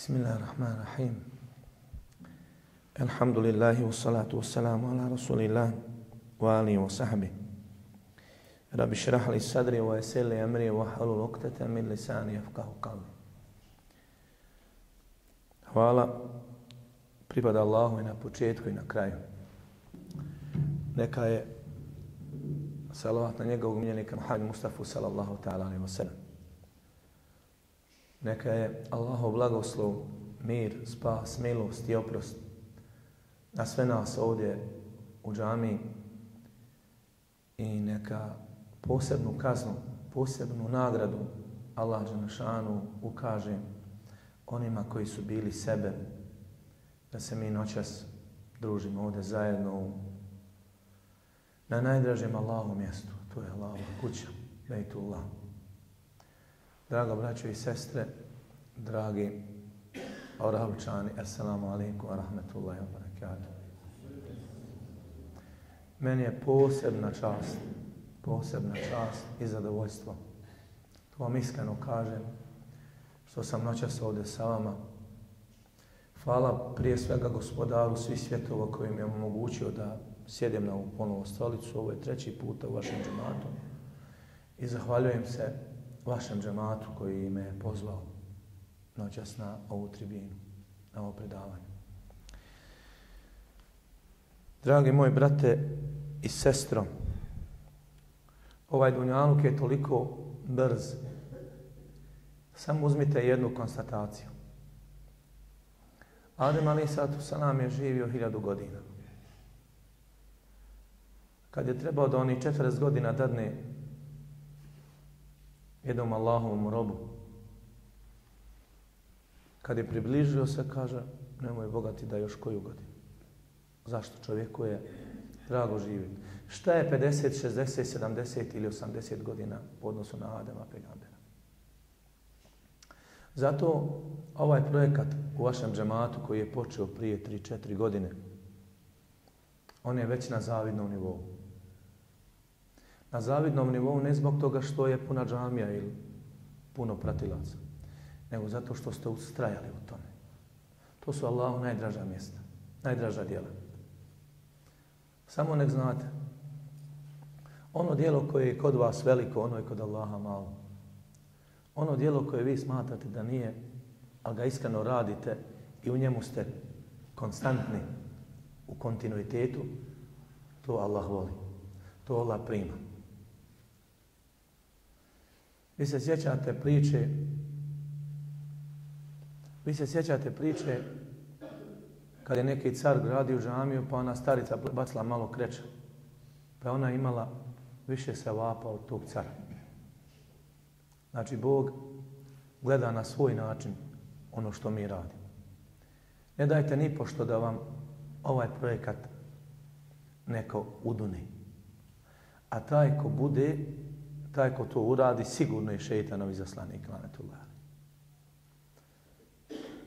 بسم الله الرحمن الرحيم الحمد لله والصلاة والسلام على رسول الله وآله وصحبه رب اشرح لي صدري ويسر لي أمري واحلل عقدة من لساني يفقهوا قولي Hvala pripada Allahu i na početku i na kraju. Neka je salavat na njegovog miljenika Muhammed Mustafa sallallahu ta'ala alaihi wa sallam. Neka je Allahov blagoslov, mir, spas, milost i oprost na sve nas ovdje u džami i neka posebnu kaznu, posebnu nagradu Allah Đanašanu ukaže onima koji su bili sebe da se mi noćas družimo ovdje zajedno u, na najdražem Allahom mjestu. To je Allahova kuća, Bejtullah. Draga braćo i sestre, dragi Orahovčani, assalamu alaikum wa rahmatullahi wa barakatuh. Meni je posebna čast, posebna čast i zadovoljstvo. To vam iskreno kažem, što sam noćas ovdje sa vama. Hvala prije svega gospodaru svih svjetova koji mi je omogućio da sjedem na ovu ponovu stolicu. Ovo je treći puta u vašem džematu. I zahvaljujem se vašem džematu koji me je pozvao noćas na ovu tribinu, na ovo predavanje. Dragi moji brate i sestro, ovaj dunjaluk je toliko brz. Samo uzmite jednu konstataciju. Adem Ali Satu Salam je živio hiljadu godina. Kad je trebao da oni 40 godina dadne jednom Allahovom robu, kad je približio se, kaže, nemoj Boga ti da još koju godinu. Zašto čovjeku je drago živjeti? Šta je 50, 60, 70 ili 80 godina u odnosu na Adama Pegambera? Zato ovaj projekat u vašem džematu koji je počeo prije 3-4 godine, on je već na zavidnom nivou. Na zavidnom nivou ne zbog toga što je puna džamija ili puno pratilaca, nego zato što ste ustrajali u tome. To su Allahu najdraža mjesta, najdraža djela. Samo nek znate, ono dijelo koje je kod vas veliko, ono je kod Allaha malo. Ono dijelo koje vi smatrate da nije, ali ga iskreno radite i u njemu ste konstantni u kontinuitetu, to Allah voli. To Allah prima. Vi se sjećate priče vi se sjećate priče kad je neki car gradio džamiju pa ona starica bacila malo kreča. Pa ona imala više sevapa od tog cara. Znači, Bog gleda na svoj način ono što mi radimo. Ne dajte ni pošto da vam ovaj projekat neko uduni. A taj ko bude, taj ko to uradi, sigurno je šeitanovi zaslanik.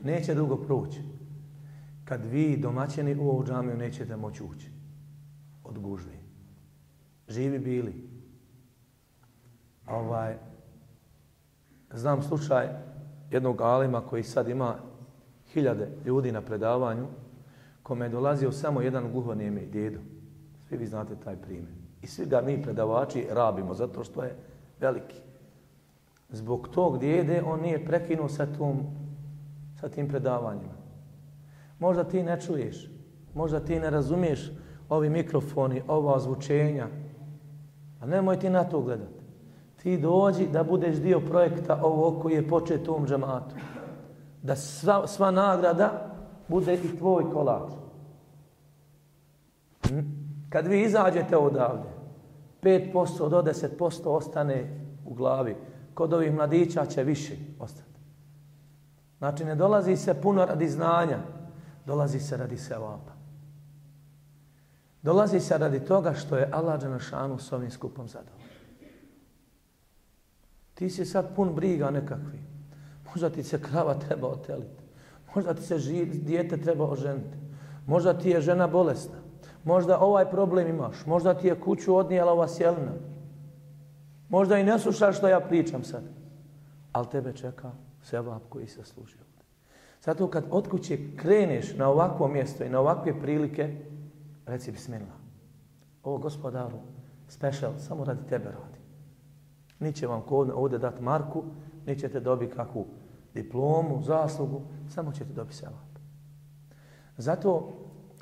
Neće dugo proći. Kad vi domaćeni u ovu džamiju nećete moći ući. Od gužve. Živi bili. Ovaj, Znam slučaj jednog alima koji sad ima hiljade ljudi na predavanju, kome je dolazio samo jedan gluhonijemi djedo. Svi vi znate taj primjer. I svi ga mi predavači rabimo, zato što je veliki. Zbog tog djede on nije prekinuo sa, tom, sa tim predavanjima. Možda ti ne čuješ, možda ti ne razumiješ ovi mikrofoni, ova zvučenja, a nemoj ti na to gledati ti dođi da budeš dio projekta ovo koji je počet u ovom džamatu. Da sva, sva nagrada bude i tvoj kolač. Hm? Kad vi izađete odavde, 5% do 10% ostane u glavi. Kod ovih mladića će više ostati. Znači, ne dolazi se puno radi znanja, dolazi se radi sevapa. Dolazi se radi toga što je Allah Đanašanu s ovim skupom zadovoljno. Ti si sad pun briga nekakvi. Možda ti se krava treba oteliti. Možda ti se ži, dijete treba oženiti. Možda ti je žena bolesna. Možda ovaj problem imaš. Možda ti je kuću odnijela ova sjelina. Možda i ne slušaš što ja pričam sad. Ali tebe čeka sevap koji se služi ovdje. Zato kad od kuće kreneš na ovakvo mjesto i na ovakve prilike, reci bismillah. Ovo gospodaru, special, samo radi tebe radi. Niće vam ovdje dati marku, nićete dobiti kakvu diplomu, zaslugu, samo ćete dobiti sevap. Zato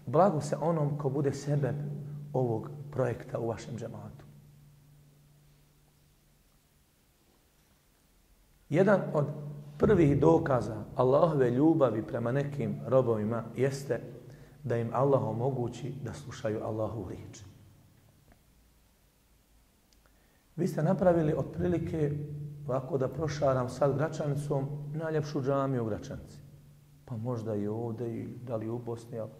blago se onom ko bude sebe ovog projekta u vašem džematu. Jedan od prvih dokaza Allahove ljubavi prema nekim robovima jeste da im Allah omogući da slušaju Allahu riječ. Vi ste napravili otprilike ovako da prošaram sad Gračanicom najljepšu džamiju u Gračanici. Pa možda i ovde i da li u Bosni. Ali...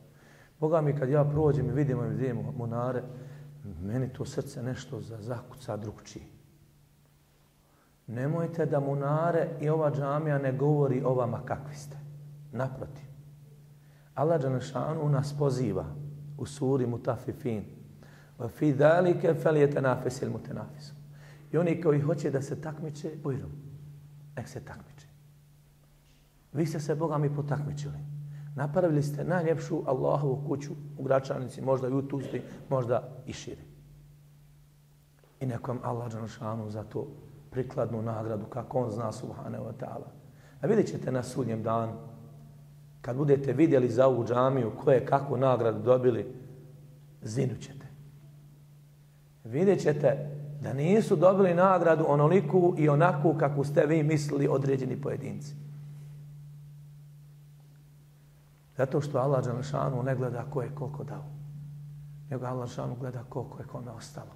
Boga mi kad ja prođem i vidimo i vidimo monare, meni to srce nešto za zakuca drugčije. Nemojte da munare i ova džamija ne govori o vama kakvi ste. Naprotiv. Allah Đanešanu nas poziva u suri Mutafifin. Fi dalike felijete nafesil mutenafisu. I oni koji hoće da se takmiče, bujrom, nek se takmiče. Vi ste se Boga mi potakmičili. Napravili ste najljepšu Allahovu kuću u Gračanici, možda i u Tuzli, možda i šire. I nekom Allah Đanešanu za to prikladnu nagradu kako on zna subhanahu wa ta'ala. A vidjet ćete na sudnjem danu, kad budete vidjeli za ovu džamiju koje kakvu nagradu dobili, zinut ćete. Vidjet ćete da nisu dobili nagradu onoliku i onakvu kakvu ste vi mislili određeni pojedinci. Zato što Allah Đanšanu ne gleda ko je koliko dao. Nego Allah Đanšanu gleda koliko je kome ostalo.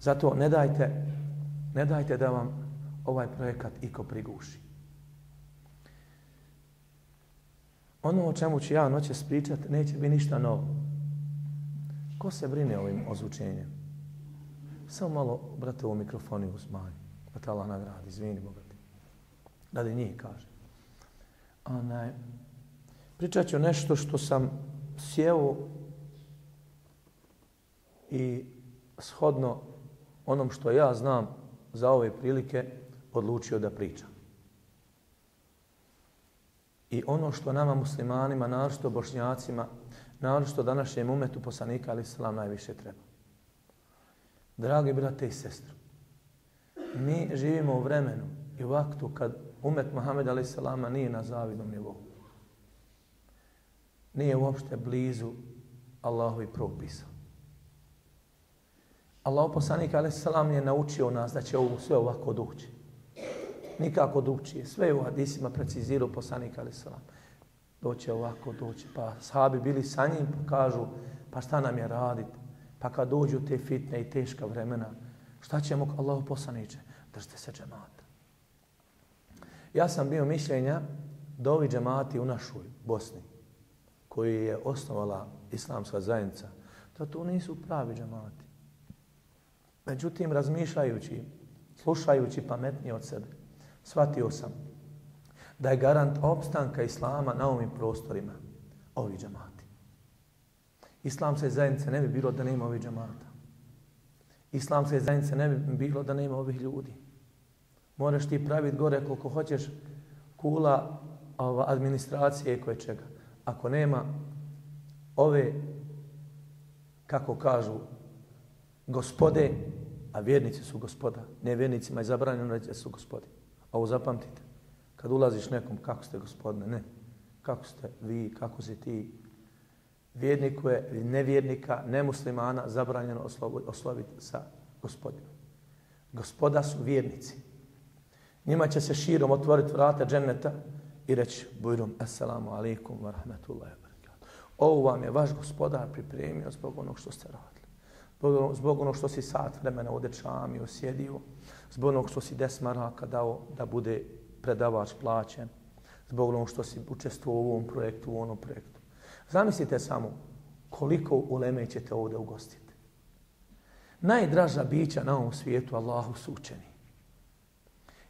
Zato ne dajte Ne dajte da vam ovaj projekat iko priguši. Ono o čemu ću ja noće spričat neće biti ništa novo. Ko se brine ovim ozvučenjem? Samo malo, brate, u mikrofoni uzmanju. Da te Allah nagradi, izvini bogati. Radi njih kaže. Onaj, pričat ću nešto što sam sjeo i shodno onom što ja znam za ove prilike odlučio da pričam. I ono što nama muslimanima, naročito bošnjacima, naročito današnjem umetu poslanika, ali islam najviše treba. Dragi brate i sestre, mi živimo u vremenu i u aktu kad umet Muhammed ali islama nije na zavidnom nivou. Nije uopšte blizu Allahovi propisa. Allah poslanik a.s. je naučio nas da će ovo sve ovako doći. Nikako doći. Sve je u hadisima precizirao poslanik a.s. Doće ovako, doći. Pa sahabi bili sa njim, pa kažu, pa šta nam je radit? Pa kad dođu te fitne i teška vremena, šta ćemo Allah poslaniće? Držite se džemata. Ja sam bio mišljenja da ovi džemati u našoj Bosni, koji je osnovala islamska zajednica, da to nisu pravi džamati. Međutim, razmišljajući, slušajući pametnije od sebe, shvatio sam da je garant opstanka Islama na ovim prostorima ovi džamati. Islamske zajednice ne bi bilo da nema ovih džamata. Islamske zajednice ne bi bilo da nema ovih ljudi. Moraš ti praviti gore koliko hoćeš kula ova, administracije i koje čega. Ako nema ove, kako kažu, gospode, a vjernici su gospoda. Ne vjernicima je zabranjeno reći da su gospodi. A ovo zapamtite. Kad ulaziš nekom, kako ste gospodine? Ne. Kako ste vi, kako si ti? Vjerniku je nevjernika, nemuslimana, zabranjeno osloviti sa gospodinom. Gospoda su vjernici. Njima će se širom otvoriti vrata dženneta i reći bujrum, assalamu alaikum wa rahmatullahi wa barakatuh. Ovo vam je vaš gospodar pripremio zbog onog što ste radili zbog ono- zbog onog što si sat vremena ovdje čami osjedio, zbog onog što si des maraka dao da bude predavač plaćen, zbog onog što si učestvovao u ovom projektu, u onom projektu. Zamislite samo koliko uleme ćete ovdje ugostiti. Najdraža bića na ovom svijetu Allahu su učeni.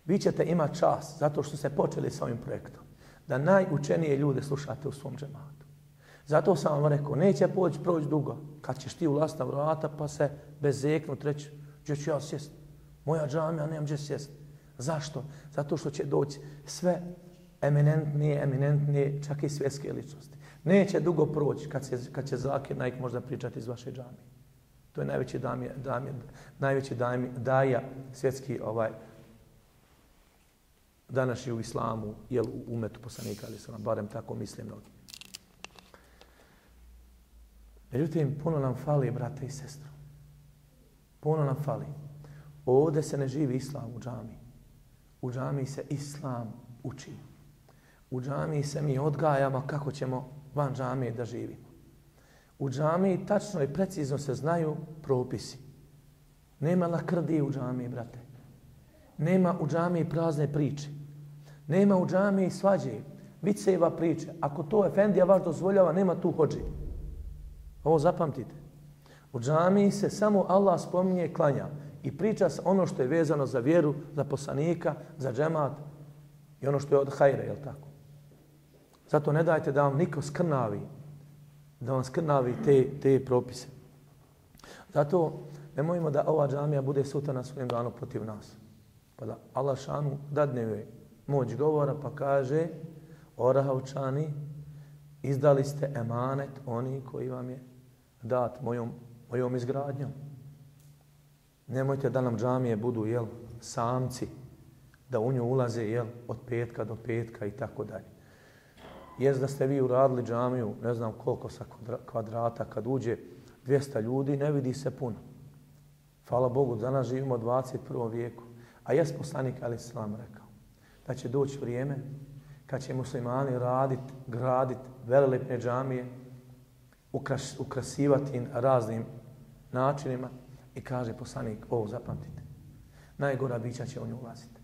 Vi ćete imati čas, zato što ste počeli sa ovim projektom, da najučenije ljude slušate u svom džematu. Zato sam vam rekao, neće poći proći dugo. Kad ćeš ti ulaziti na vrata pa se bezeknut reći, gdje ću ja sjest? Moja džamija, nemam gdje sjest. Zašto? Zato što će doći sve eminentnije, eminentnije, čak i svjetske ličnosti. Neće dugo proći kad, se, kad će Zakir Naik možda pričati iz vaše džamije. To je najveći damje, damje, najveći damje, daja svjetski ovaj današnji u islamu, jel u umetu poslanika, ali sam barem tako mislim mnogi. Međutim, puno nam fali, brate i sestro. Puno nam fali. Ovdje se ne živi islam u džami. U džami se islam uči. U džami se mi odgajamo kako ćemo van džamije da živimo. U džami tačno i precizno se znaju propisi. Nema lakrdije u džami, brate. Nema u džami prazne priče. Nema u džami svađe, viceva priče. Ako to Efendija vaš dozvoljava, nema tu hođi. Ovo zapamtite. U džami se samo Allah spominje klanja i priča se ono što je vezano za vjeru, za poslanika, za džemat i ono što je od hajra, je tako? Zato ne dajte da vam niko skrnavi, da vam skrnavi te, te propise. Zato nemojmo da ova džamija bude suta na svojem danu protiv nas. Pa da Allah šanu dadne joj moć govora pa kaže Orahavčani, izdali ste emanet oni koji vam je dat mojom, mojom izgradnjom. Nemojte da nam džamije budu jel, samci, da u nju ulaze jel, od petka do petka i tako dalje. Jes da ste vi uradili džamiju, ne znam koliko sa kvadrata, kad uđe 200 ljudi, ne vidi se puno. Hvala Bogu, danas živimo u 21. vijeku. A jes poslanik Ali Islam rekao da će doći vrijeme kad će muslimani raditi, graditi velelepne džamije, ukras, ukrasivati raznim načinima i kaže poslanik, ovo zapamtite, najgora bića će u nju ulaziti.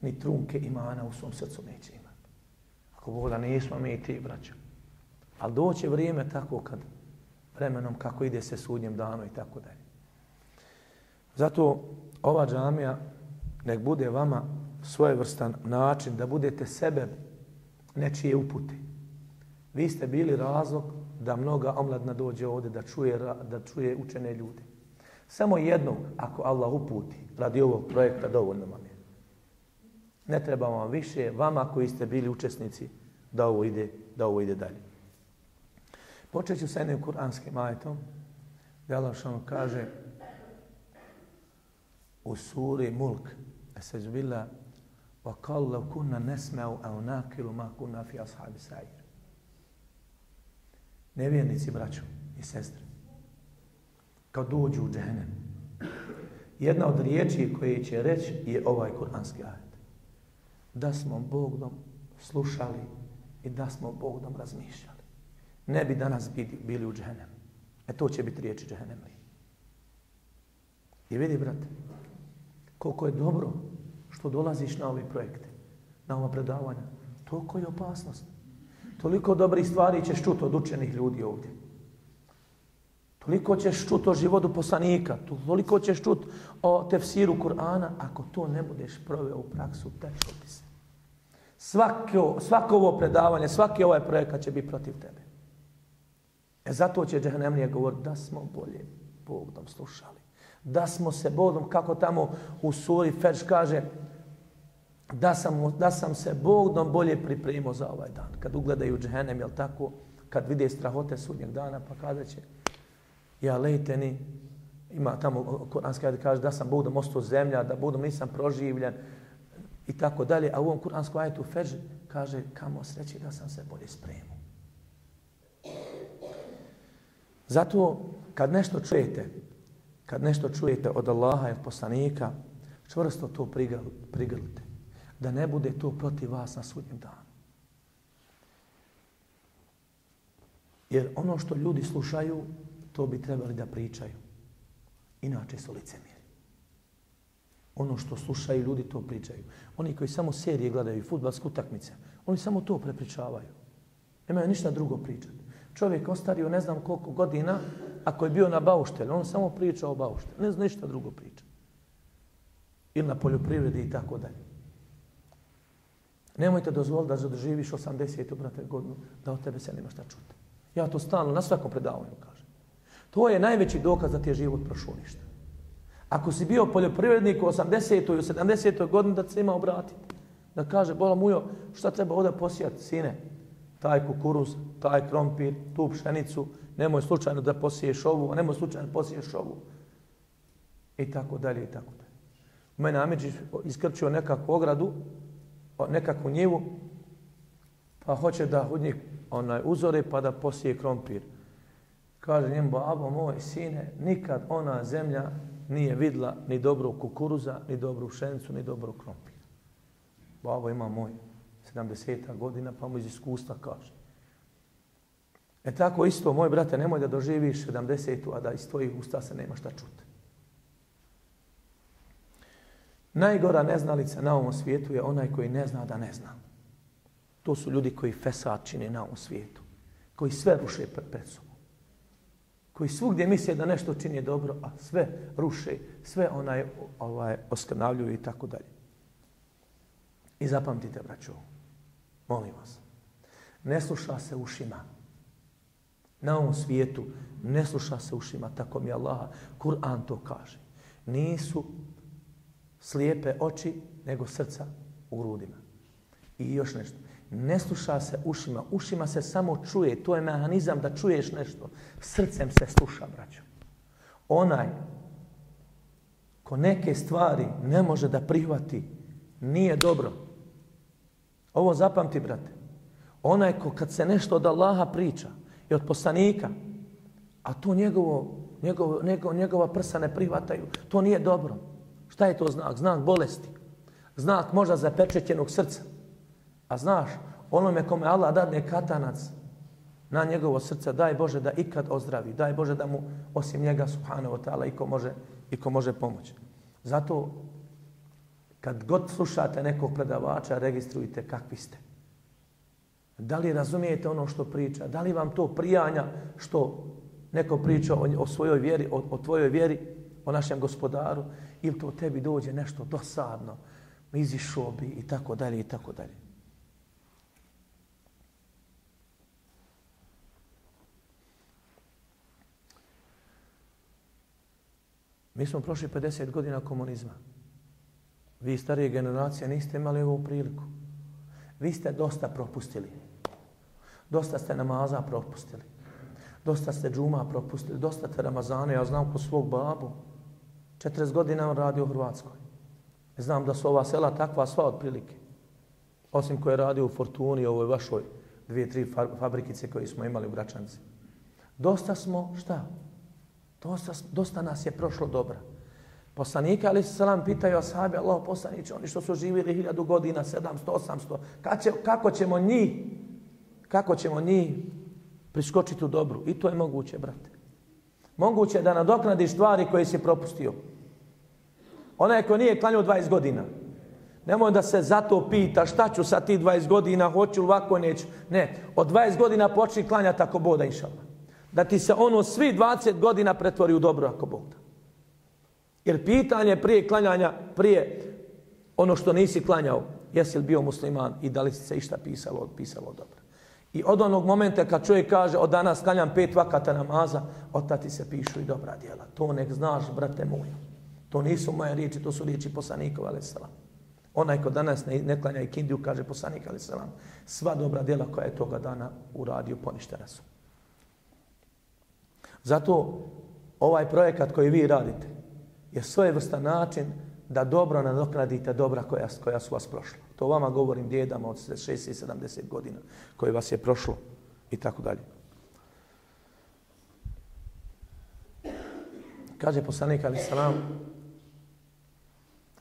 Ni trunke imana u svom srcu neće imati. Ako Bog da nismo mi i ti, braćo. Ali doće vrijeme tako kad vremenom kako ide se sudnjem danu i tako dalje. Zato ova džamija nek bude vama svojevrstan način da budete sebe nečije upute. Vi ste bili razlog da mnoga omladna dođe ovdje da čuje, da čuje učene ljude. Samo jedno, ako Allah uputi radi ovog projekta, dovoljno vam je. Ne treba vam više, vama koji ste bili učesnici, da ovo ide, da ovo ide dalje. Počet ću sa jednim kuranskim ajetom, gdje Allah što kaže u suri Mulk, Eseđbila, وقال لو كنا نسمع أو ناكل ما كنا في أصحاب السعير nevjernici, braćo i sestre, kad dođu u džehennem, jedna od riječi koje će reći je ovaj kuranski ajet. Da smo Bogdom slušali i da smo Bogdom razmišljali. Ne bi danas bili, bili u džehennem. E to će biti riječi džehennemli. I vidi, brate, koliko je dobro što dolaziš na ove projekte, na ova predavanja. Toliko je opasnost. Toliko dobrih stvari ćeš čuti od učenih ljudi ovdje. Toliko ćeš čuti o životu poslanika, toliko ćeš čuti o tefsiru Kur'ana, ako to ne budeš proveo u praksu, teško ti se. Svako, svako ovo predavanje, svaki ovaj projekat će biti protiv tebe. E zato će Džahnemlija govoriti da smo bolje Bogdom slušali. Da smo se Bogom, kako tamo u suri Feč kaže, da sam, da sam se Bogom bolje pripremio za ovaj dan. Kad ugledaju džehennem, jel tako, kad vide strahote sudnjeg dana, pa kada će, ja lejteni, ima tamo, kuranski ajde kaže da sam Bogom ostao zemlja, da Bogom nisam proživljen, i tako dalje. A u ovom kuranskom ajetu Feđ kaže, kamo sreći da sam se bolje spremio. Zato, kad nešto čujete, kad nešto čujete od Allaha i poslanika, čvrsto to prigrlite da ne bude to protiv vas na sudnjem danu. Jer ono što ljudi slušaju, to bi trebali da pričaju. Inače su licemjeri. Ono što slušaju ljudi, to pričaju. Oni koji samo serije gledaju, futbalsku utakmice, oni samo to prepričavaju. Nemaju ništa drugo pričati. Čovjek ostario ne znam koliko godina, ako je bio na bauštelju, on samo priča o bauštelju. Ne zna ništa drugo priča. Ili na poljoprivredi i tako dalje. Nemojte dozvoliti da zadrživiš 80. brate godinu, da od tebe se nema šta čuti. Ja to stalno na svakom predavanju kažem. To je najveći dokaz da ti je život prošao ništa. Ako si bio poljoprivrednik u 80. i 70. godini, da se ima obratiti. Da kaže, bola mujo, šta treba ovdje posijati, sine? Taj kukuruz, taj krompir, tu pšenicu, nemoj slučajno da posiješ ovu, nemoj slučajno da posiješ ovu. I tako dalje, i tako dalje. U mene Amidži iskrčio nekakvu ogradu, nekakvu njivu, pa hoće da od njih onaj uzore pa da posije krompir. Kaže njemu, babo moj, sine, nikad ona zemlja nije vidla ni dobru kukuruza, ni dobru šencu, ni dobru krompir. Babo ima moj 70 godina, pa mu iz iskustva kaže. E tako isto, moj brate, nemoj da doživiš 70 a da iz tvojih usta se nema šta čuti. Najgora neznalica na ovom svijetu je onaj koji ne zna da ne zna. To su ljudi koji fesad čine na ovom svijetu. Koji sve ruše pred sobom. Koji svugdje misle da nešto čini dobro, a sve ruše, sve onaj ovaj, oskrnavljuju i tako dalje. I zapamtite, braćo, molim vas, ne sluša se ušima. Na ovom svijetu ne sluša se ušima, tako mi Allaha. Kur'an to kaže. Nisu slijepe oči, nego srca u grudima. I još nešto. Ne sluša se ušima. Ušima se samo čuje. To je mehanizam da čuješ nešto. Srcem se sluša, braćo. Onaj ko neke stvari ne može da prihvati, nije dobro. Ovo zapamti, brate. Onaj ko kad se nešto od Allaha priča i od poslanika, a to njegovo, njegovo, njegovo, njegova prsa ne prihvataju, to nije dobro. Šta je to znak? Znak bolesti. Znak možda zapečećenog srca. A znaš, onome kome Allah dadne katanac na njegovo srce, daj Bože da ikad ozdravi. Daj Bože da mu osim njega, subhanahu wa ta'ala, iko može, iko može pomoći. Zato, kad god slušate nekog predavača, registrujte kakvi ste. Da li razumijete ono što priča? Da li vam to prijanja što neko priča o, o svojoj vjeri, o, o tvojoj vjeri, o našem gospodaru? ili to tebi dođe nešto dosadno, izišao bi i tako dalje i tako dalje. Mi smo prošli 50 godina komunizma. Vi starije generacije niste imali ovu priliku. Vi ste dosta propustili. Dosta ste namaza propustili. Dosta ste džuma propustili. Dosta ste Ramazana. Ja znam ko svog babu. 40 godina on radi u Hrvatskoj. Znam da su ova sela takva sva otprilike. Osim koje radi u Fortuni, ovoj vašoj dvije, tri fabrikice koje smo imali u Gračanci. Dosta smo, šta? Dosta, dosta nas je prošlo dobra. Poslanika, ali se salam pitaju ashabi, Allah poslaniće, oni što su živjeli hiljadu godina, 700, 800, kako, će, kako ćemo njih, kako ćemo ni priskočiti u dobru? I to je moguće, brate. Moguće da nadoknadiš stvari koje si propustio. Onaj ko nije klanio 20 godina. Nemoj da se zato pita šta ću sa ti 20 godina, hoću li ovako neću. Ne, od 20 godina počni klanjati ako boda inšallah. Da ti se ono svi 20 godina pretvori u dobro ako boda. Jer pitanje prije klanjanja, prije ono što nisi klanjao, jesi li bio musliman i da li si se išta pisalo, pisalo dobro. I od onog momenta kad čovjek kaže od danas klanjam pet vakata namaza, od tati se pišu i dobra djela. To nek znaš, brate moj. To nisu moje riječi, to su riječi poslanikova, ali salam. Onaj ko danas ne, ne klanja i kindiju, kaže poslanik, ali salam. Sva dobra djela koja je toga dana uradio, poništena su. Zato ovaj projekat koji vi radite je svojevrstan način da dobro nadoknadite dobra koja, koja su vas prošla. To vama govorim djedama od 60 i 70 godina koji vas je prošlo i tako dalje. Kaže poslanik Ali Salam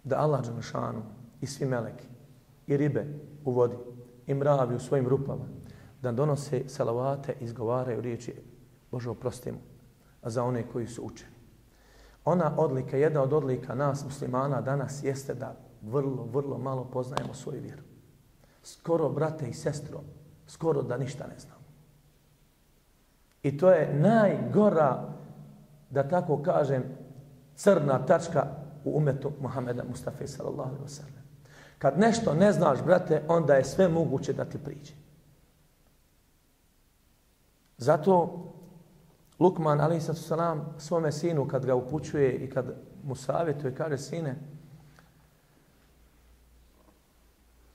da Allah Đanašanu i svi meleki i ribe u vodi i mravi u svojim rupama da donose salavate i izgovaraju riječi Bože oprosti mu za one koji su učeni. Ona odlika, jedna od odlika nas muslimana danas jeste da vrlo, vrlo malo poznajemo svoju vjeru. Skoro, brate i sestro, skoro da ništa ne znamo. I to je najgora, da tako kažem, crna tačka u umetu Muhameda Mustafa sallallahu alaihi wa sallam. Kad nešto ne znaš, brate, onda je sve moguće da ti priđe. Zato Lukman, ali sa salam, svome sinu, kad ga upućuje i kad mu savjetuje, kaže, sine,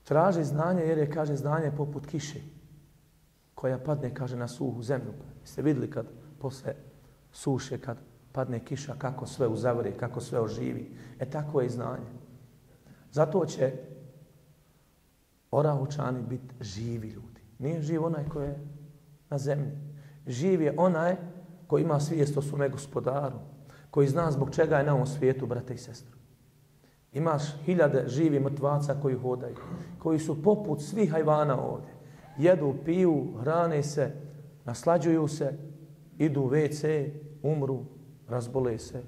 Traži znanje jer je, kaže, znanje poput kiše koja padne, kaže, na suhu zemlju. Jeste vidjeli kad posle suše, kad padne kiša, kako sve uzavre, kako sve oživi. E tako je i znanje. Zato će orahučani biti živi ljudi. Nije živ onaj koji je na zemlji. Živ je onaj koji ima svijest o svome gospodaru, koji zna zbog čega je na ovom svijetu, brate i sestre. Imaš hiljade živi mrtvaca koji hodaju, koji su poput svih hajvana ovdje. Jedu, piju, hrane se, naslađuju se, idu u WC, umru, razbole se,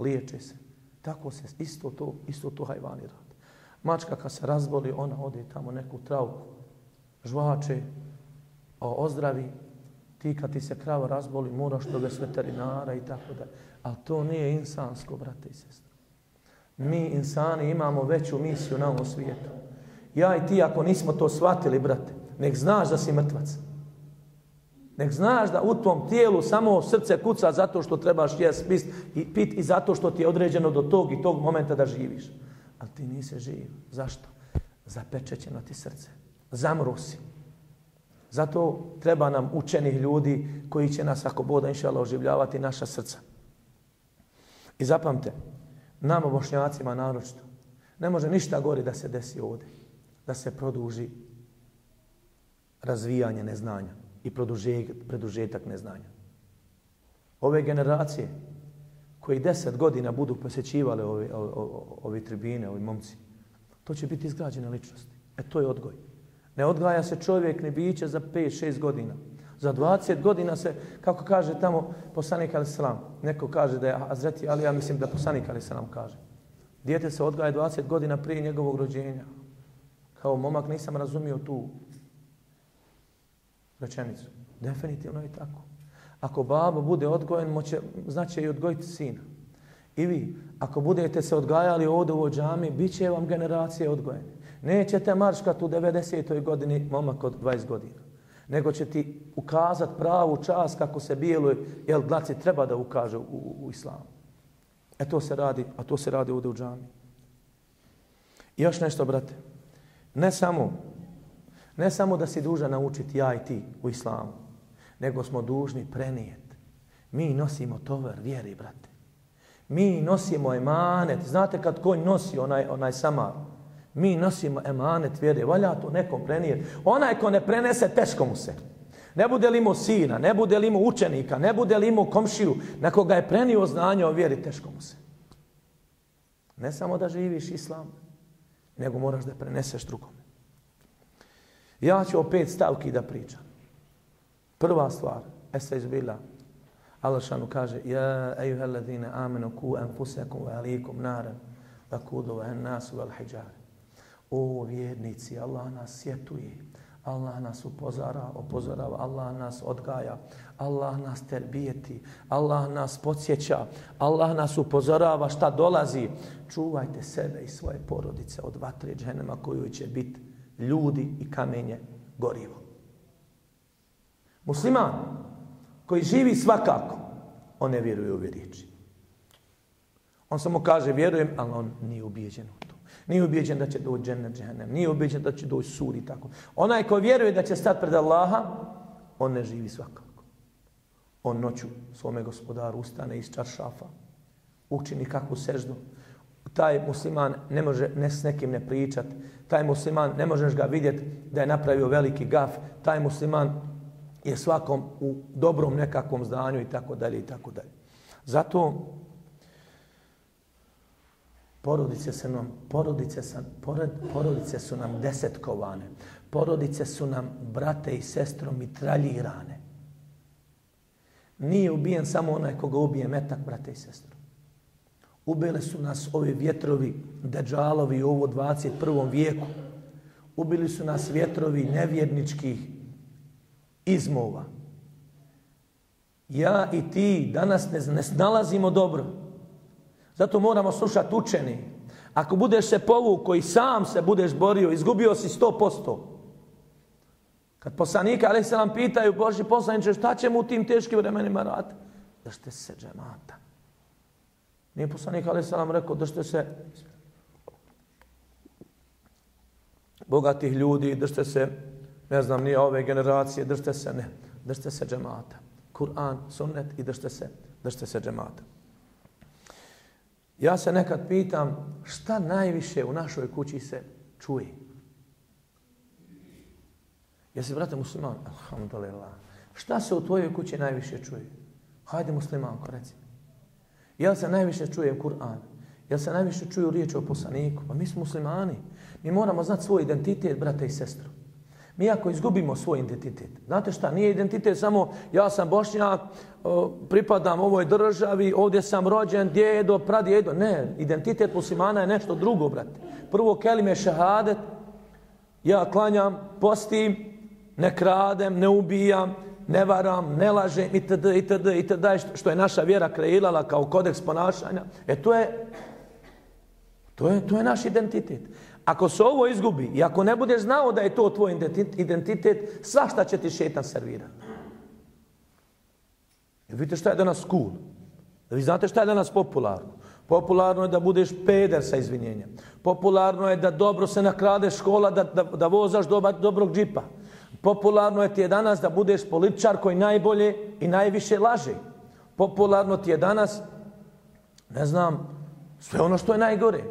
liječe se. Tako se isto to, isto to hajvani rade. Mačka kad se razboli, ona ode tamo neku travku, žvače, ozdravi. Ti kad ti se krava razboli, moraš toga s veterinara i tako da. Ali to nije insansko, brate i sestre. Mi insani imamo veću misiju na ovom svijetu. Ja i ti ako nismo to shvatili, brate, nek znaš da si mrtvac. Nek znaš da u tvom tijelu samo srce kuca zato što trebaš jes, pist i pit i zato što ti je određeno do tog i tog momenta da živiš. Ali ti nisi živ. Zašto? Zapečećeno ti srce. Zamru si. Zato treba nam učenih ljudi koji će nas ako boda inšala oživljavati naša srca. I zapamte, nama bošnjacima naročito, ne može ništa gori da se desi ovdje. Da se produži razvijanje neznanja i produžetak neznanja. Ove generacije koji deset godina budu posjećivali ove, ove, ove tribine, ovi momci, to će biti izgrađene ličnosti. E to je odgoj. Ne odgaja se čovjek ne biće za 5-6 godina. Za 20 godina se, kako kaže tamo poslanik Ali Salam, neko kaže da je Azreti, ali ja mislim da poslanik Ali Salam kaže. Dijete se odgaja 20 godina prije njegovog rođenja. Kao momak nisam razumio tu rečenicu. Definitivno je tako. Ako babo bude odgojen, moće, znači i odgojiti sina. I vi, ako budete se odgajali ovdje u ođami, bit će vam generacije odgojene. Nećete marškati u 90. godini momak od 20 godina. Nego će ti ukazat pravu čas kako se bijeloj, jel dlaci treba da ukaže u, u islamu. E to se radi, a to se radi ovdje u džami. I još nešto, brate. Ne samo Ne samo da si dužan naučiti ja i ti u islamu, nego smo dužni prenijeti. Mi nosimo tovar vjeri, brate. Mi nosimo emanet. Znate kad konj nosi onaj, onaj samar? Mi nosimo emanet vjere. Valja to nekom prenijeti. Onaj ko ne prenese, teško mu se. Ne bude li mu sina, ne bude li mu učenika, ne bude li mu komšiju, na koga je prenio znanje o vjeri, teško mu se. Ne samo da živiš islam, nego moraš da preneseš drugome. Ja ću o pet stavki da pričam. Prva stvar, esa izbila. Allah šanu kaže, Ja, ejuha ladine, amenu ku enfusekum wa alikum naran, da kudu en nasu wal hijjari. O vjernici, Allah nas sjetuje, Allah nas upozara, opozorava, Allah nas odgaja, Allah nas terbijeti, Allah nas podsjeća, Allah nas upozorava šta dolazi. Čuvajte sebe i svoje porodice od vatre dženema koju će biti ljudi i kamenje gorivo. Musliman koji živi svakako, on ne vjeruje u vjeriči. On samo kaže vjerujem, ali on nije ubijeđen u to. Nije ubijeđen da će doći džennet džennem. Nije ubijeđen da će doći sud i tako. Onaj ko vjeruje da će stati pred Allaha, on ne živi svakako. On noću svome gospodaru ustane iz čaršafa, učini kakvu seždu, taj musliman ne može ne s nekim ne pričat, taj musliman ne možeš ga vidjeti da je napravio veliki gaf, taj musliman je svakom u dobrom nekakvom zdanju i tako dalje i tako dalje. Zato porodice su nam porodice su, porodice su nam desetkovane. Porodice su nam brate i sestro mitraljirane. Nije ubijen samo onaj koga ubije metak, brate i sestro. Ubile su nas ovi vjetrovi, deđalovi u ovo 21. vijeku. Ubili su nas vjetrovi nevjerničkih izmova. Ja i ti danas ne, ne nalazimo dobro. Zato moramo slušati učeni. Ako budeš se povuko i sam se budeš borio, izgubio si 100%. Kad poslanika, ali se nam pitaju, Boži poslaniče, šta ćemo u tim teškim vremenima raditi? Da se džemata. Nije poslanik Ali Salam rekao da se bogatih ljudi, držite se, ne znam, nije ove generacije, držite se, ne, držite se džemata. Kur'an, sunnet i držite se, držite se džemata. Ja se nekad pitam šta najviše u našoj kući se čuje. Jesi, brate, musliman? Alhamdulillah. Šta se u tvojoj kući najviše čuje? Hajde muslimanko, reci. Jel se najviše čuje Kur'an? Jel se najviše čuju riječi o poslaniku? Pa mi smo muslimani. Mi moramo znati svoj identitet, brate i sestru. Mi ako izgubimo svoj identitet, znate šta, nije identitet samo ja sam bošnjak, pripadam ovoj državi, ovdje sam rođen, djedo, pradjedo. Ne, identitet muslimana je nešto drugo, brate. Prvo kelime šehadet, ja klanjam, postim, ne kradem, ne ubijam, ne varam, ne lažem, itd., itd., itd., što je naša vjera kreirala kao kodeks ponašanja. E to je, to je, to je naš identitet. Ako se ovo izgubi i ako ne budeš znao da je to tvoj identitet, svašta će ti šetan servirati. Jer vidite šta je danas cool. Vi znate šta je danas popularno. Popularno je da budeš peder sa izvinjenjem. Popularno je da dobro se nakrade škola, da, da, da vozaš doba, dobrog džipa. Popularno je ti je danas da budeš političar koji najbolje i najviše laže. Popularno ti je danas, ne znam, sve ono što je najgore.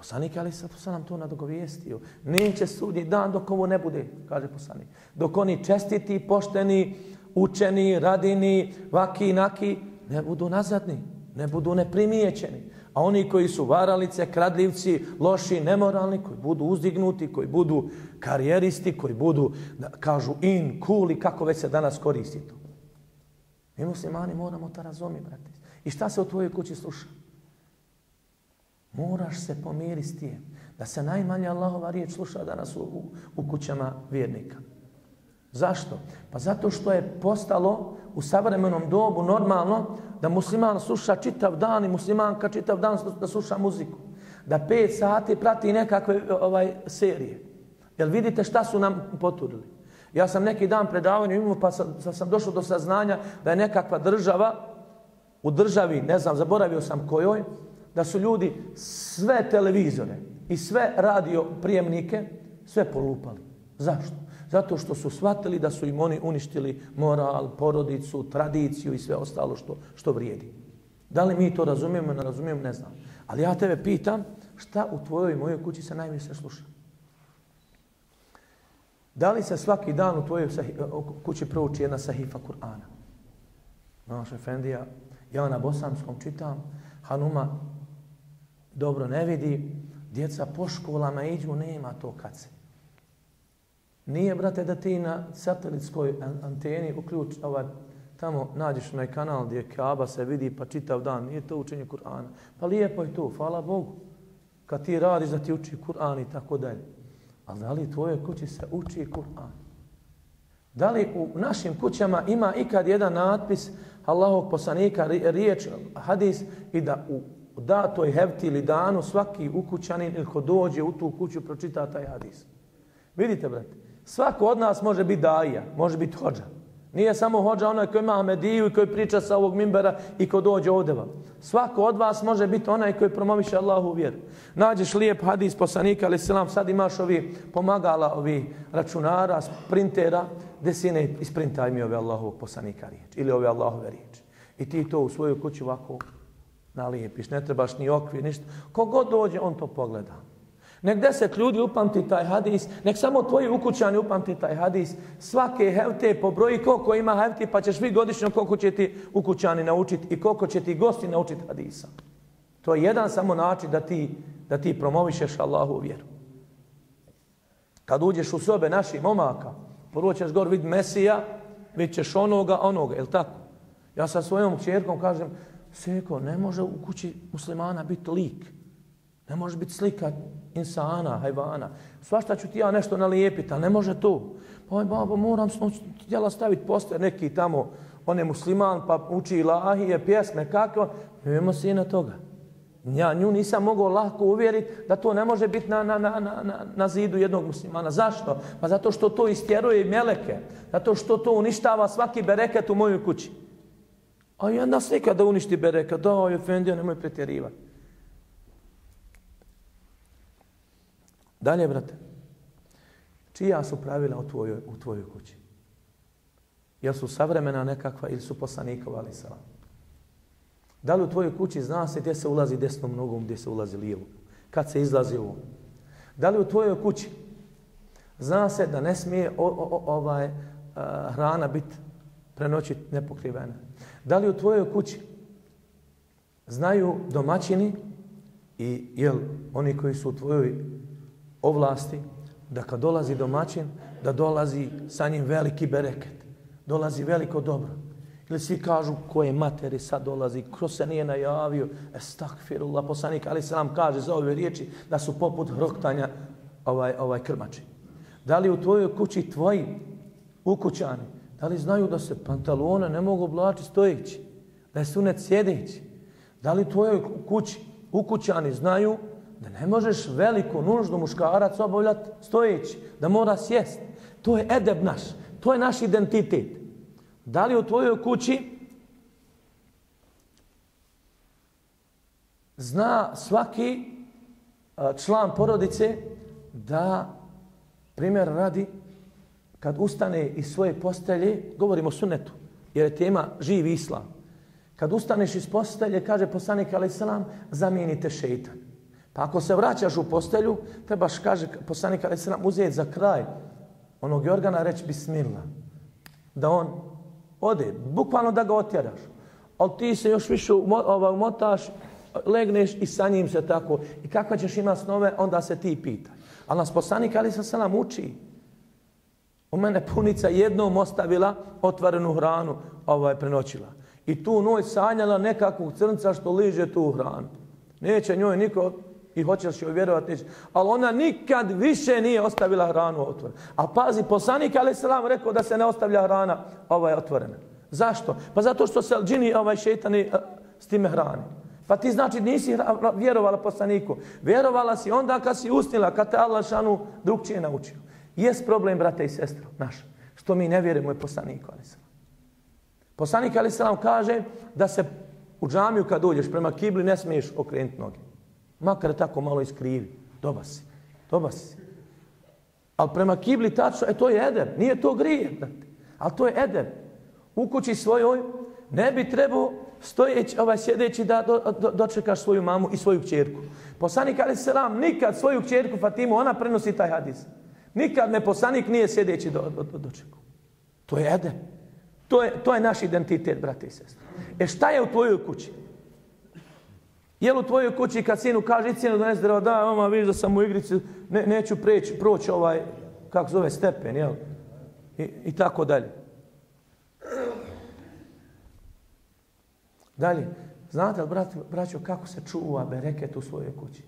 Poslanik Ali sa sam nam to nadogovijestio. Neće sudnji dan dok ovo ne bude, kaže poslanik. Dok oni čestiti, pošteni, učeni, radini, vaki, naki, ne budu nazadni, ne budu neprimijećeni. A oni koji su varalice, kradljivci, loši, nemoralni, koji budu uzdignuti, koji budu karijeristi, koji budu, da kažu in, cool i kako već se danas koristi to. Mi muslimani moramo to razumjeti, brate. I šta se u tvojoj kući sluša? Moraš se pomiri s tijem da se najmanje Allahova riječ sluša danas u, u, u kućama vjernika. Zašto? Pa zato što je postalo u savremenom dobu normalno da musliman sluša čitav dan i muslimanka čitav dan da sluša muziku. Da pet sati prati nekakve ovaj serije. Jel vidite šta su nam poturili? Ja sam neki dan predavanju imao pa sam, sam došao do saznanja da je nekakva država u državi, ne znam, zaboravio sam kojoj, da su ljudi sve televizore i sve radio prijemnike sve polupali. Zašto? Zato što su shvatili da su im oni uništili moral, porodicu, tradiciju i sve ostalo što, što vrijedi. Da li mi to razumijemo, ne razumijemo, ne znam. Ali ja tebe pitam, šta u tvojoj i mojoj kući se najviše sluša? Da li se svaki dan u tvojoj kući prouči jedna sahifa Kur'ana? Naš Efendija, ja na bosanskom čitam, Hanuma dobro ne vidi, djeca po školama iđu, nema to kad se. Nije, brate, da ti na satelitskoj anteni uključ, ovaj, tamo nađeš onaj kanal gdje Kaaba se vidi pa čitav dan, nije to učenje Kur'ana. Pa lijepo je to, hvala Bogu. Kad ti radiš da ti uči Kur'an i tako dalje. Ali da li tvoje kući se uči Kur'an? Da li u našim kućama ima ikad jedan natpis Allahog poslanika, riječ, hadis i da u datoj hefti ili danu svaki ukućanin ili ko dođe u tu kuću pročita taj hadis. Vidite, brate, svako od nas može biti daija, može biti hođa. Nije samo hođa onaj koji ima mediju i koji priča sa ovog mimbera i ko dođe ovdje vam. Svako od vas može biti onaj koji promoviše Allahu vjeru. Nađeš lijep hadis poslanika, ali selam, sad imaš ovi pomagala, ovi računara, printera, gdje sine isprintaj mi ove Allahovog poslanika riječ ili ove Allahove riječi. I ti to u svoju kuću ovako nalijepiš, ne trebaš ni okvir, ništa. Kogod dođe, on to pogleda. Nek deset ljudi upamti taj hadis, nek samo tvoji ukućani upamti taj hadis. Svake hevte pobroji koliko ima hevti, pa ćeš vi godišnjo koliko će ti ukućani naučiti i koliko će ti gosti naučiti hadisa. To je jedan samo način da ti, da ti promovišeš Allahu vjeru. Kad uđeš u sobe naših momaka, prvo ćeš gor vid Mesija, vid ćeš onoga, onoga, je tako? Ja sa svojom čerkom kažem, Seko, ne može u kući muslimana biti lik. Ne može biti slika insana, hajvana. Svašta ću ti ja nešto nalijepiti, ali ne može to. Pa oj, babo, moram htjela staviti poster neki tamo, on je musliman, pa uči ilahije, pjesme, kako. Nemamo se i na toga. Ja nju nisam mogao lako uvjeriti da to ne može biti na, na, na, na, na zidu jednog muslimana. Zašto? Pa zato što to istjeruje meleke. Zato što to uništava svaki bereket u mojoj kući. A ja nas nikada uništi bereka, da, je Efendija, nemoj pretjerivati. Dalje, brate. čija su pravila u tvojoj, u tvojoj kući? Jel su savremena nekakva ili su poslanikova ali salam? Da li u tvojoj kući zna se gdje se ulazi desnom nogom, gdje se ulazi lijevom? Kad se izlazi ovom? Da li u tvojoj kući zna se da ne smije o, o, o, ovaj, a, hrana biti prenoćiti nepokrivena? Da li u tvojoj kući znaju domaćini i jel, oni koji su u tvojoj ovlasti, da kad dolazi domaćin, da dolazi sa njim veliki bereket, dolazi veliko dobro. Ili svi kažu koje materi sad dolazi, ko se nije najavio, estakfirullah, poslanik, ali se nam kaže za ove riječi da su poput hroktanja ovaj, ovaj krmači. Da li u tvojoj kući tvoji ukućani, da li znaju da se pantalone ne mogu oblačiti stojeći, da je sunet sjedeći? Da li u tvojoj kući ukućani znaju da ne možeš veliku nuždu muškarac obavljati stojeći, da mora sjest. To je edeb naš, to je naš identitet. Da li u tvojoj kući zna svaki član porodice da, primjer radi, kad ustane iz svoje postelje, govorimo o sunnetu, jer je tema živi islam. Kad ustaneš iz postelje, kaže poslanik alaih salam, zamijenite šeitan. Pa ako se vraćaš u postelju, trebaš, kaže poslanik alaih salam, uzeti za kraj onog organa reći bismillah. Da on ode, bukvalno da ga otjeraš. Ali ti se još više umotaš, legneš i sa njim se tako. I kakva ćeš imati snove, onda se ti pita. Ali nas poslanik alaih salam uči. U mene punica jednom ostavila otvorenu hranu, ovaj, prenoćila i tu noć sanjala nekakvog crnca što liže tu hranu. Neće njoj niko i hoćeš joj vjerovati, neće. Ali ona nikad više nije ostavila hranu otvorenu. A pazi, poslanik Ali Salam rekao da se ne ostavlja hrana ovaj otvorena. Zašto? Pa zato što se džini ovaj šeitani s time hrani. Pa ti znači nisi vjerovala poslaniku. Vjerovala si onda kad si usnila, kad te Allah šanu drugčije naučio. Jes problem, brate i sestro, naš, što mi ne vjerujemo je poslaniku. Ali Poslanik Ali Salam kaže da se u džamiju kad uđeš prema kibli ne smiješ okrenuti noge. Makar tako malo iskrivi. Doba si. Doba si. Ali prema kibli tačno, e to je edem. Nije to grije. Ali to je edem. U kući svojoj ne bi trebao stojeći, ovaj, sjedeći da do, do, dočekaš svoju mamu i svoju kćerku. Poslanik Ali Salam nikad svoju kćerku Fatimu, ona prenosi taj hadis. Nikad ne poslanik nije sjedeći do, do, do, dočeku. To je eder. To je, to je naš identitet, brate i sestre. E šta je u tvojoj kući? Je u tvojoj kući kad sinu kaže, cijenu da ne drva, da, mama, vidiš da sam u igrici, ne, neću preći, proći ovaj, kako zove, stepen, jel? I, I tako dalje. Dalje, znate li, brat, braćo, kako se čuva bereket u svojoj kući?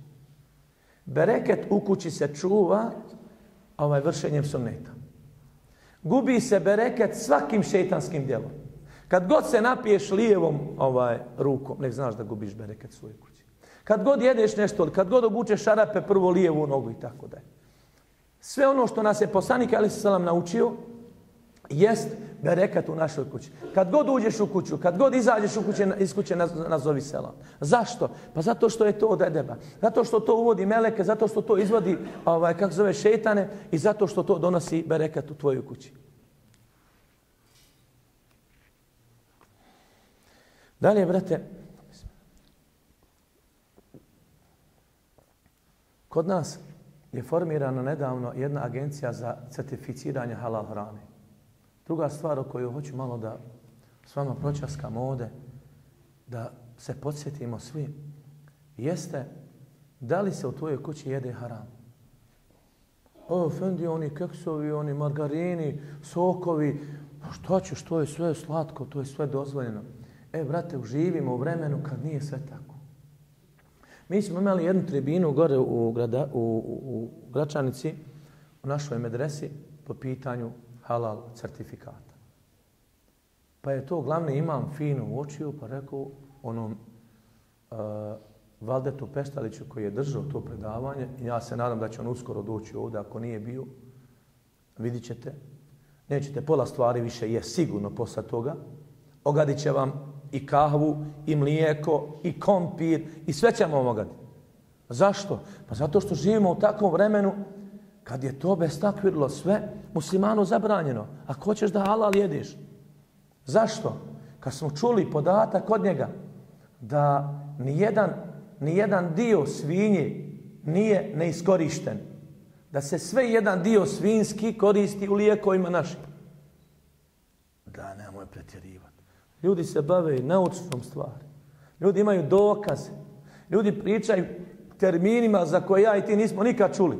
Bereket u kući se čuva ovaj, vršenjem sunneta gubi se bereket svakim šeitanskim djelom. Kad god se napiješ lijevom ovaj rukom, nek znaš da gubiš bereket svoje kući. Kad god jedeš nešto, kad god obučeš šarape, prvo lijevu nogu i tako dalje. Sve ono što nas je poslanik Ali Salam naučio, jest bereket u našoj kući. Kad god uđeš u kuću, kad god izađeš u kuće, iz kuće nazovi selam. Zašto? Pa zato što je to od edeba. Zato što to uvodi meleke, zato što to izvodi, ovaj, kako zove, šeitane i zato što to donosi bereket u tvojoj kući. Dalje, brate, kod nas je formirana nedavno jedna agencija za certificiranje halal hrane. Druga stvar o kojoj hoću malo da s vama pročaskam ovde, da se podsjetimo svi, jeste da li se u tvojoj kući jede haram? O, Fendi, oni keksovi, oni margarini, sokovi, što šta ću, što je sve slatko, to je sve dozvoljeno. E, brate, uživimo u vremenu kad nije sve tako. Mi smo imali jednu tribinu gore u, grada, u, u, u Gračanici, u našoj medresi, po pitanju halal certifikata. Pa je to glavni imam fino uočio, pa rekao onom uh, Valdetu Pestaliću koji je držao to predavanje, ja se nadam da će on uskoro doći ovdje, ako nije bio, vidit ćete, nećete pola stvari više je sigurno posle toga, ogadit će vam i kahvu, i mlijeko, i kompir, i sve ćemo vam ogaditi. Zašto? Pa zato što živimo u takvom vremenu kad je to bestakvirilo sve, muslimanu zabranjeno. A ko ćeš da halal jedeš? Zašto? Kad smo čuli podatak od njega da nijedan, nijedan dio svinje nije neiskorišten. Da se sve jedan dio svinski koristi u lijekovima našim. Da, nemoj pretjerivati. Ljudi se bave naučnom stvari. Ljudi imaju dokaze. Ljudi pričaju terminima za koje ja i ti nismo nikad čuli.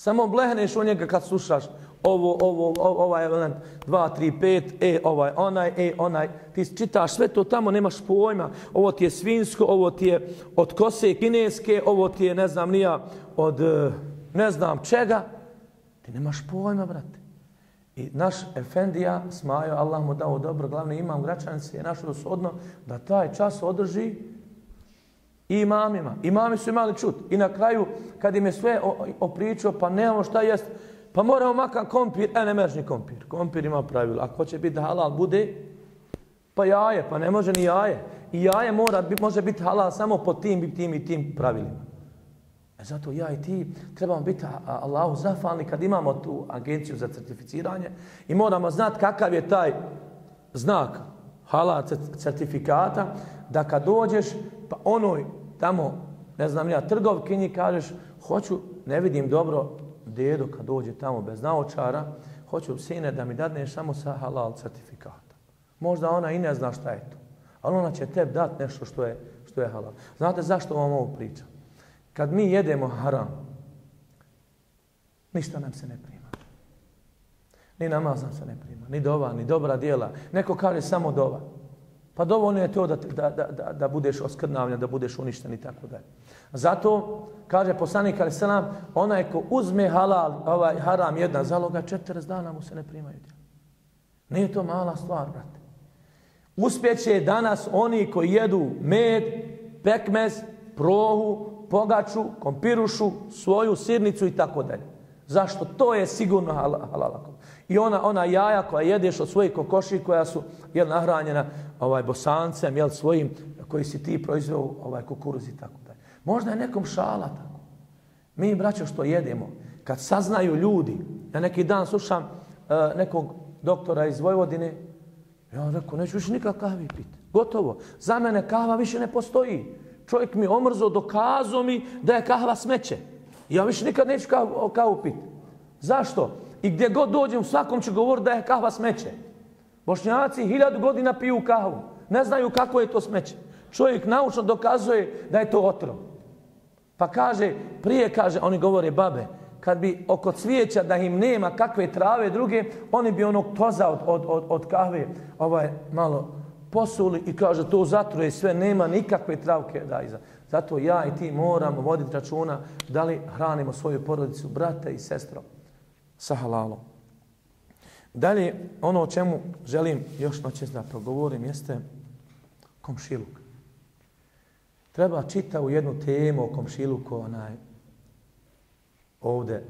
Samo blehneš u njega kad slušaš ovo, ovo, ovo ovaj, onaj, dva, tri, pet, e, ovaj, onaj, e, onaj. Ti čitaš sve to tamo, nemaš pojma. Ovo ti je svinsko, ovo ti je od kose kineske, ovo ti je, ne znam, nija od, e, ne znam čega. Ti nemaš pojma, brate. I naš Efendija, smajo, Allah mu dao dobro, glavni imam gračanice, je našo dosodno da taj čas održi i imamima. Imami su imali čut. I na kraju, kad im je sve opričao, pa nemamo šta jest, pa moramo makar kompir, e ne mrežni kompir. Kompir ima pravilo. Ako će biti halal, bude, pa jaje, pa ne može ni jaje. I jaje mora, može biti halal samo po tim, tim i tim pravilima. E zato ja i ti trebamo biti Allahu zafalni kad imamo tu agenciju za certificiranje i moramo znati kakav je taj znak halal certifikata da kad dođeš pa onoj tamo, ne znam ja, trgovkinji kažeš hoću, ne vidim dobro dedo kad dođe tamo bez naočara, hoću sine da mi dadneš samo sa halal certifikata. Možda ona i ne zna šta je to. Ali ona će tebi dati nešto što je, što je halal. Znate zašto vam ovo pričam? Kad mi jedemo haram, ništa nam se ne prima. Ni namaz nam se ne prima. Ni dova, ni dobra dijela. Neko kaže samo dova. Pa dovoljno je to da, da, da, da, da budeš oskrnavljen, da budeš uništen i tako dalje. Zato, kaže poslanik Ali Salam, onaj ko uzme halal, ovaj haram jedna zaloga, 40 dana mu se ne primaju djela. Nije to mala stvar, brate. Uspjeće danas oni koji jedu med, pekmez, prohu, pogaču, kompirušu, svoju sirnicu i tako dalje. Zašto? To je sigurno halal. I ona, ona jaja koja jedeš od svojih kokoši koja su jel, nahranjena ovaj, bosancem, jel, svojim koji si ti proizveo ovaj, kukuruz i tako dalje. Možda je nekom šala tako. Mi, braćo, što jedemo, kad saznaju ljudi, ja neki dan slušam uh, nekog doktora iz Vojvodine, ja rekao, neću više nikad kahvi piti. Gotovo. Za mene kahva više ne postoji. Čovjek mi omrzo, dokazao mi da je kahva smeće. Ja više nikad neću kahvu, kahvu piti. Zašto? I gdje god dođem, svakom ću govoriti da je kahva smeće. Bošnjaci hiljadu godina piju kahvu. Ne znaju kako je to smeće. Čovjek naučno dokazuje da je to otrov. Pa kaže, prije kaže, oni govore babe, kad bi oko cvijeća da im nema kakve trave druge, oni bi onog toza od, od, od, od kahve ovaj, malo posuli i kaže to zatruje sve, nema nikakve travke da iza. Zato ja i ti moramo voditi računa da li hranimo svoju porodicu, brata i sestro sa halalom. Dalje, ono o čemu želim još noćes da progovorim jeste komšiluk. Treba čita u jednu temu o komšiluku onaj, ovde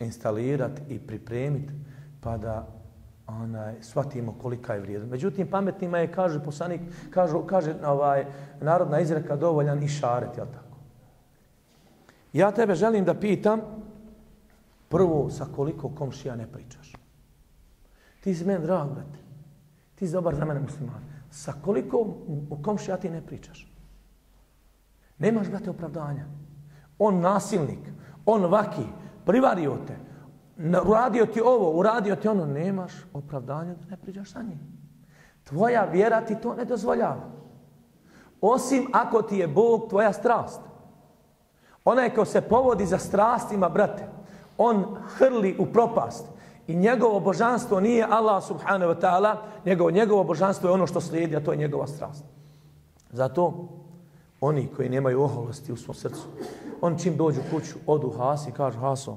instalirati i pripremiti pa da onaj, shvatimo kolika je vrijednost. Međutim, pametnima je, kaže poslanik, kaže, kaže ovaj, narodna izreka dovoljan i šaret, je tako? Ja tebe želim da pitam, prvo, sa koliko komšija ne priča. Ti si meni drag, brate. Ti si dobar za mene musliman. Sa koliko komšija ti ne pričaš? Nemaš, brate, opravdanja. On nasilnik, on vaki, privario te, uradio ti ovo, uradio ti ono, nemaš opravdanja da ne priđaš sa njim. Tvoja vjera ti to ne dozvoljava. Osim ako ti je Bog tvoja strast. Onaj ko se povodi za strastima, brate, on hrli u propast. I njegovo božanstvo nije Allah subhanahu wa ta'ala, njegovo, njegovo božanstvo je ono što slijedi, a to je njegova strast. Zato oni koji nemaju oholosti u svom srcu, on čim dođu kuću, odu Hasi i kažu Haso,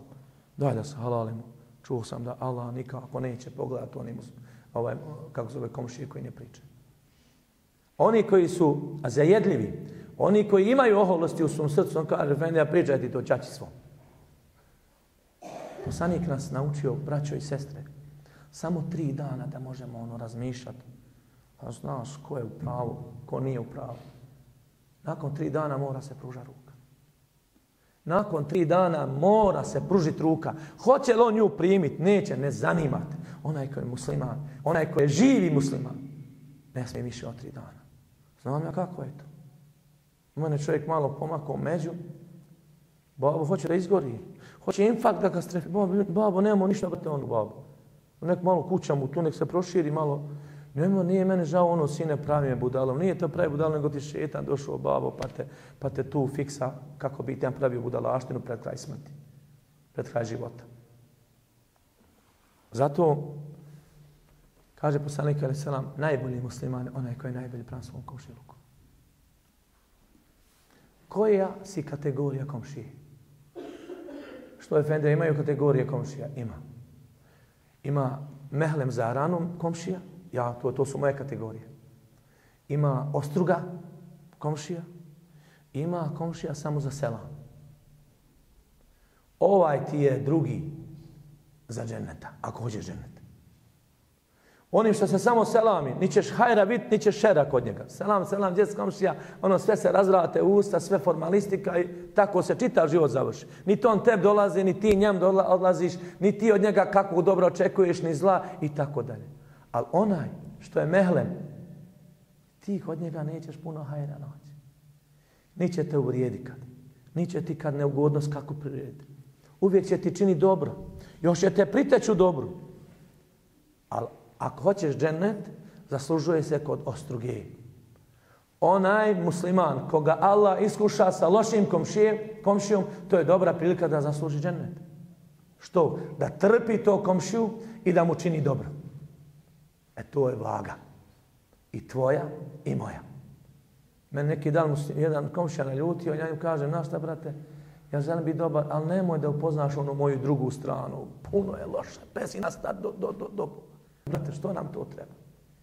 daj da se halalimo. Čuo sam da Allah nikako neće pogledati onim, ovaj, kako zove komšije koji ne priče. Oni koji su zajedljivi, oni koji imaju oholosti u svom srcu, on kaže, Fendija, pričaj ti to čači svom. Poslanik nas naučio, braćo i sestre, samo tri dana da možemo ono razmišljati. Pa znaš ko je u pravu, ko nije u pravu. Nakon tri dana mora se pruža ruka. Nakon tri dana mora se pružiti ruka. Hoće li on nju primiti? Neće, ne zanimate. Onaj koji je musliman, onaj koji je živi musliman, ne smije više od tri dana. Znam ja kako je to. Mene čovjek malo pomakao među, babo hoće da izgori. Hoće infakt da ga strefi. Babo, babo nemamo ništa brate onu babo. Nek malo kuća mu tu, nek se proširi malo. Nemo, nije mene žao ono sine pravi me budalom. Nije to pravi budalom, nego ti šetan došao babo pa te, pa te tu fiksa kako bi ti pravio budalaštinu pred kraj smrti. Pred kraj života. Zato kaže poslanik Ali Selam, najbolji musliman onaj koji je najbolji prema svom komšiluku. Koja si kategorija komšije? Što efendija imaju kategorije komšija? Ima. Ima mehlem za ranom komšija, Ja, to, to su moje kategorije. Ima ostruga komšija, ima komšija samo za sela. Ovaj ti je drugi za dženeta, ako hoćeš dženeta. Onim što se samo selami, ni ćeš hajra bit, ni ćeš šera kod njega. Selam, selam, djec komšija, ono sve se razvrate u usta, sve formalistika i tako se čita život završi. Ni to on teb dolazi, ni ti njem odlaziš, ni ti od njega kakvog dobro očekuješ, ni zla i tako dalje. Ali onaj što je mehlen, ti kod njega nećeš puno hajra naći. Niće te uvrijedi kad. Niće ti kad neugodnost kako priredi. Uvijek će ti čini dobro. Još će te priteću dobru. Ali ako hoćeš džennet, zaslužuje se kod ostruge. Onaj musliman koga Allah iskuša sa lošim komšijem, komšijom, to je dobra prilika da zasluži džennet. Što? Da trpi to komšiju i da mu čini dobro. E to je vaga. I tvoja i moja. Men neki dan jedan komšija naljutio, ja im kažem, znaš šta, brate, ja želim biti dobar, ali nemoj da upoznaš onu moju drugu stranu. Puno je loše, pesi nas da do, do, do, do. Brate, što nam to treba?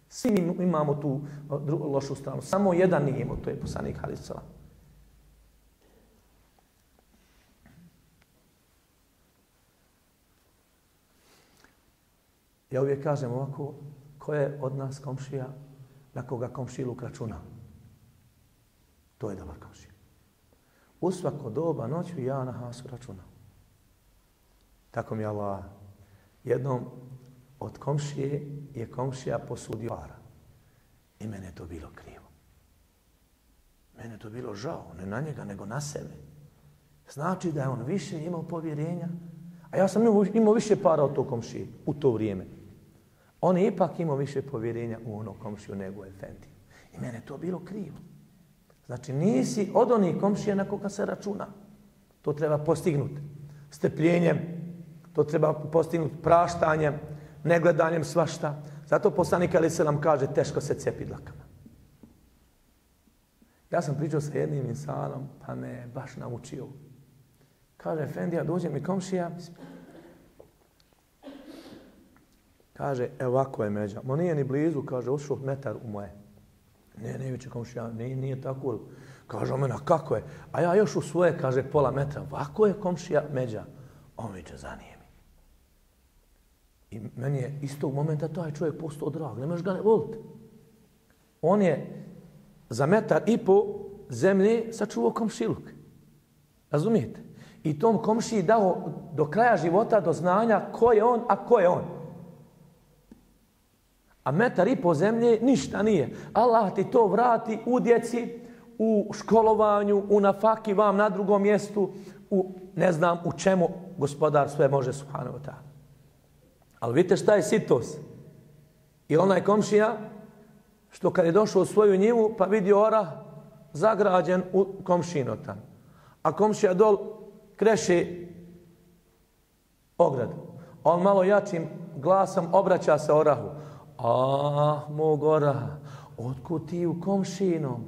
Svi mi imamo tu lošu stranu. Samo jedan nije imao, to je poslanik Halisala. Ja uvijek kažem ovako, ko je od nas komšija na koga komšiluk računa. To je dobar komšija. U svako doba noću ja na hasu računam. Tako mi Allah. Jednom od komšije je komšija posudio para. I mene to bilo krivo. Mene to bilo žao, ne na njega, nego na sebe. Znači da je on više imao povjerenja, a ja sam imao više para od tog komšije u to vrijeme. On je ipak imao više povjerenja u ono komšiju nego u Efendi. I mene to bilo krivo. Znači, nisi od onih komšija na koga se računa. To treba postignuti strpljenjem, to treba postignuti praštanjem, negledanjem svašta. Zato poslanik Ali Selam kaže, teško se cepi dlakama. Ja sam pričao sa jednim insanom, pa me baš naučio. Kaže, Efendija, dođe mi komšija, Kaže, evo ovako je međa. Ma nije ni blizu, kaže, ušao metar u moje. Ne, ne, viće komšija, nije, nije tako. Kaže, omena, kako je? A ja još u svoje, kaže, pola metra. Ovako je komšija međa. On mi zanije mi. I meni je iz tog momenta taj čovjek postao drag. Ne možeš ga ne voliti. On je za metar i po zemlje sačuvao komšiluk. Razumijete? I tom komšiji dao do kraja života do znanja ko je on, a ko je on. A metar i po zemlje ništa nije. Allah ti to vrati u djeci, u školovanju, u nafaki vam na drugom mjestu, u ne znam u čemu gospodar sve može subhanahu wa ta'ala. Ali vidite šta je sitos. I onaj komšija, što kad je došao u svoju njivu, pa vidi ora zagrađen u komšinotan. A komšija dol kreše ograd. On malo jačim glasom obraća se orahu. Ah, mog ora, otkud ti u komšinom?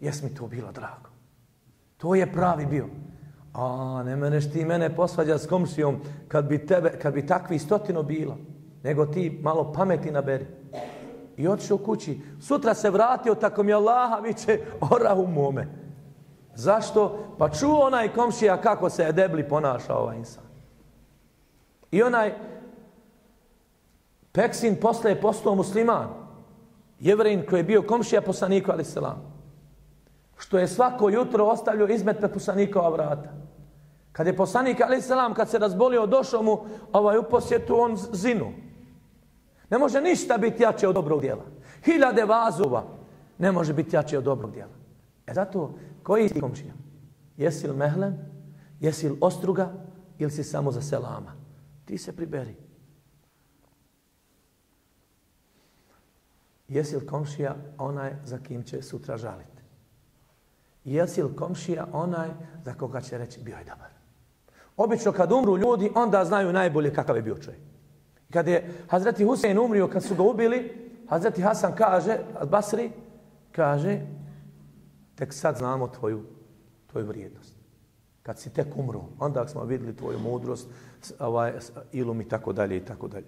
Jes mi to bilo drago. To je pravi bio. A, ne meneš ti mene posvađa s komšijom kad bi, tebe, kad bi takvi stotino bila. Nego ti malo pameti naberi. I otišao kući. Sutra se vratio tako mi Allaha viće ora u mome. Zašto? Pa čuo onaj komšija kako se je debli ponaša ovaj insan. I onaj Peksin posle je postao musliman. Jevrein koji je bio komšija poslaniku, ali selam. Što je svako jutro ostavljao izmet pred poslanikova vrata. Kad je poslanik, ali selam, kad se razbolio, došao mu ovaj, u posjetu, on zinu. Ne može ništa biti jače od dobrog dijela. Hiljade vazova ne može biti jače od dobrog dijela. E zato, koji si komšija? Jesi li mehlen? Jesi li ostruga? Ili si samo za selama? Ti se priberi. Jesi li komšija onaj za kim će sutra žaliti? Jesi li komšija onaj za koga će reći bio je dobar? Obično kad umru ljudi, onda znaju najbolje kakav je bio čovjek. Kad je Hazreti Husein umrio, kad su ga ubili, Hazreti Hasan kaže, Basri, kaže, tek sad znamo tvoju, tvoju vrijednost. Kad si tek umro, onda smo vidjeli tvoju mudrost, ovaj, ilum i tako dalje i tako dalje.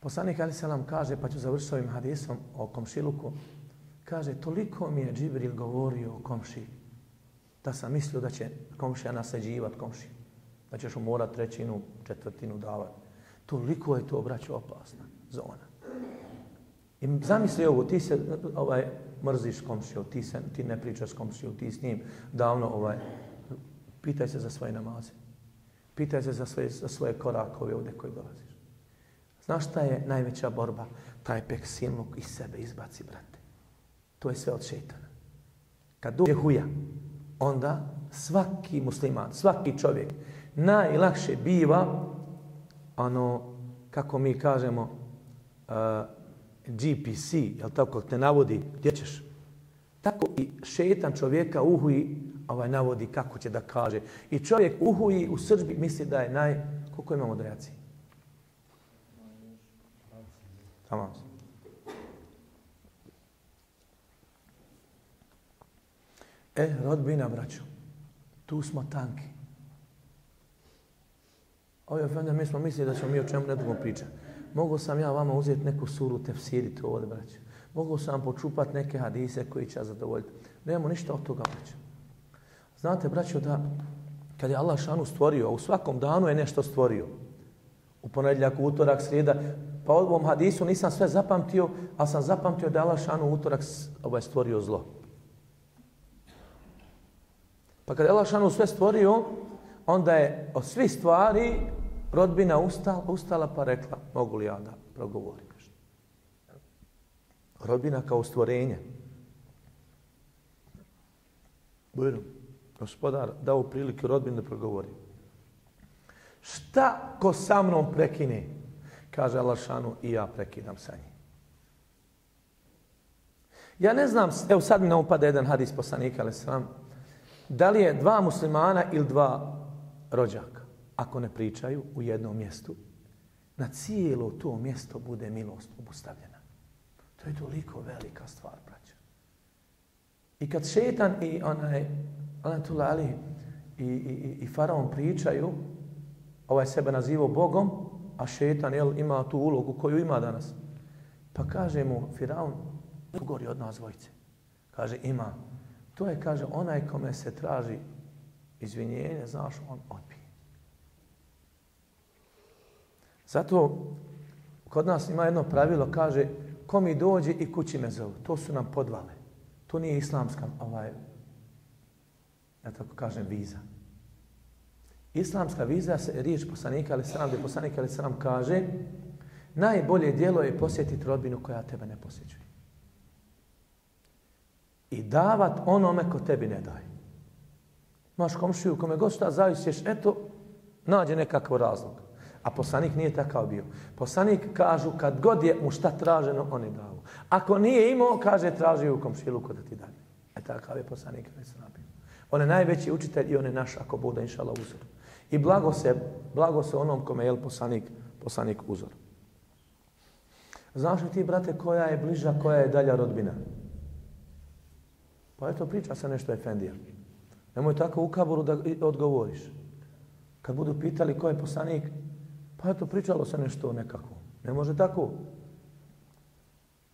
Poslanik Ali Selam kaže, pa ću završiti ovim hadisom o komšiluku, kaže, toliko mi je Džibril govorio o komši, da sam mislio da će komšija nasađivati komši, da ćeš mu morat trećinu, četvrtinu davati. Toliko je to, braćo, opasna zona. I zamisli ovo, ti se ovaj, mrziš komšiju, ti, se, ti ne pričaš komšiju, ti s njim davno, ovaj, pitaj se za svoje namaze. Pitaj se za svoje, za svoje korakove ovdje koji dolaziš. Znaš šta je najveća borba? Taj pek silnog iz sebe izbaci, brate. To je sve od šeitana. Kad dođe huja, onda svaki musliman, svaki čovjek najlakše biva ono, kako mi kažemo, eh, uh, GPC, jel tako, te navodi gdje ćeš. Tako i šetan čovjeka uhuji, ovaj navodi kako će da kaže. I čovjek uhuji u srđbi, misli da je naj... Koliko imamo dojaci? Tamam. E, rodbina, braćo, tu smo tanki. Ovo je mi smo mislili da ćemo mi o čemu ne dugo pričati. Mogu sam ja vama uzeti neku suru tefsiriti ovdje, braćo. Mogu sam počupati neke hadise koji će zadovoljiti. Nemamo ništa od toga, braćo. Znate, braćo, da kad je Allah šanu stvorio, u svakom danu je nešto stvorio. U ponedljak, utorak, srijeda, Pa u ovom hadisu nisam sve zapamtio, ali sam zapamtio da je Allah šanu utorak ovaj, stvorio zlo. Pa kad je Allah šanu sve stvorio, onda je od svih stvari rodbina ustala, ustala pa rekla, mogu li ja da progovorim? Rodbina kao stvorenje. Bujno, gospodar dao priliku rodbinu da progovori. Šta ko sa mnom prekine? Kaže Allah šanu i ja prekidam sa njim. Ja ne znam, evo sad mi naupada jedan hadis poslanika, ali sam, da li je dva muslimana ili dva rođaka, ako ne pričaju u jednom mjestu, na cijelo to mjesto bude milost obustavljena. To je toliko velika stvar, braća. I kad šetan i onaj, onaj tulali i, i, i faraon pričaju, ovaj sebe nazivao Bogom, a šetan jel, ima tu ulogu koju ima danas. Pa kaže mu Firaun, gori od nas dvojice. Kaže, ima. To je, kaže, onaj kome se traži izvinjenje, znaš, on odbije. Zato kod nas ima jedno pravilo, kaže, ko mi dođe i kući me zovu. To su nam podvale. To nije islamska, ovaj, ja tako kažem, viza. Islamska viza se riječ poslanika ali sram, gdje poslanik ali sram kaže najbolje dijelo je posjetiti rodbinu koja tebe ne posjećuje. I davat onome ko tebi ne daje. Maš komšiju, kome gosta zavisješ, eto, nađe nekakav razlog. A poslanik nije takav bio. Poslanik kažu kad god je mu šta traženo, on je davo. Ako nije imao, kaže traži u komšilu ko da ti daje. E takav je poslanik. On je najveći učitelj i on je naš, ako bude inšala uzor. I blago se, blago se onom kome je poslanik, poslanik uzor. Znaš li ti, brate, koja je bliža, koja je dalja rodbina? Pa eto, priča se nešto Efendija. Nemoj tako u kaboru da odgovoriš. Kad budu pitali ko je poslanik, pa eto, pričalo se nešto nekako. Ne može tako.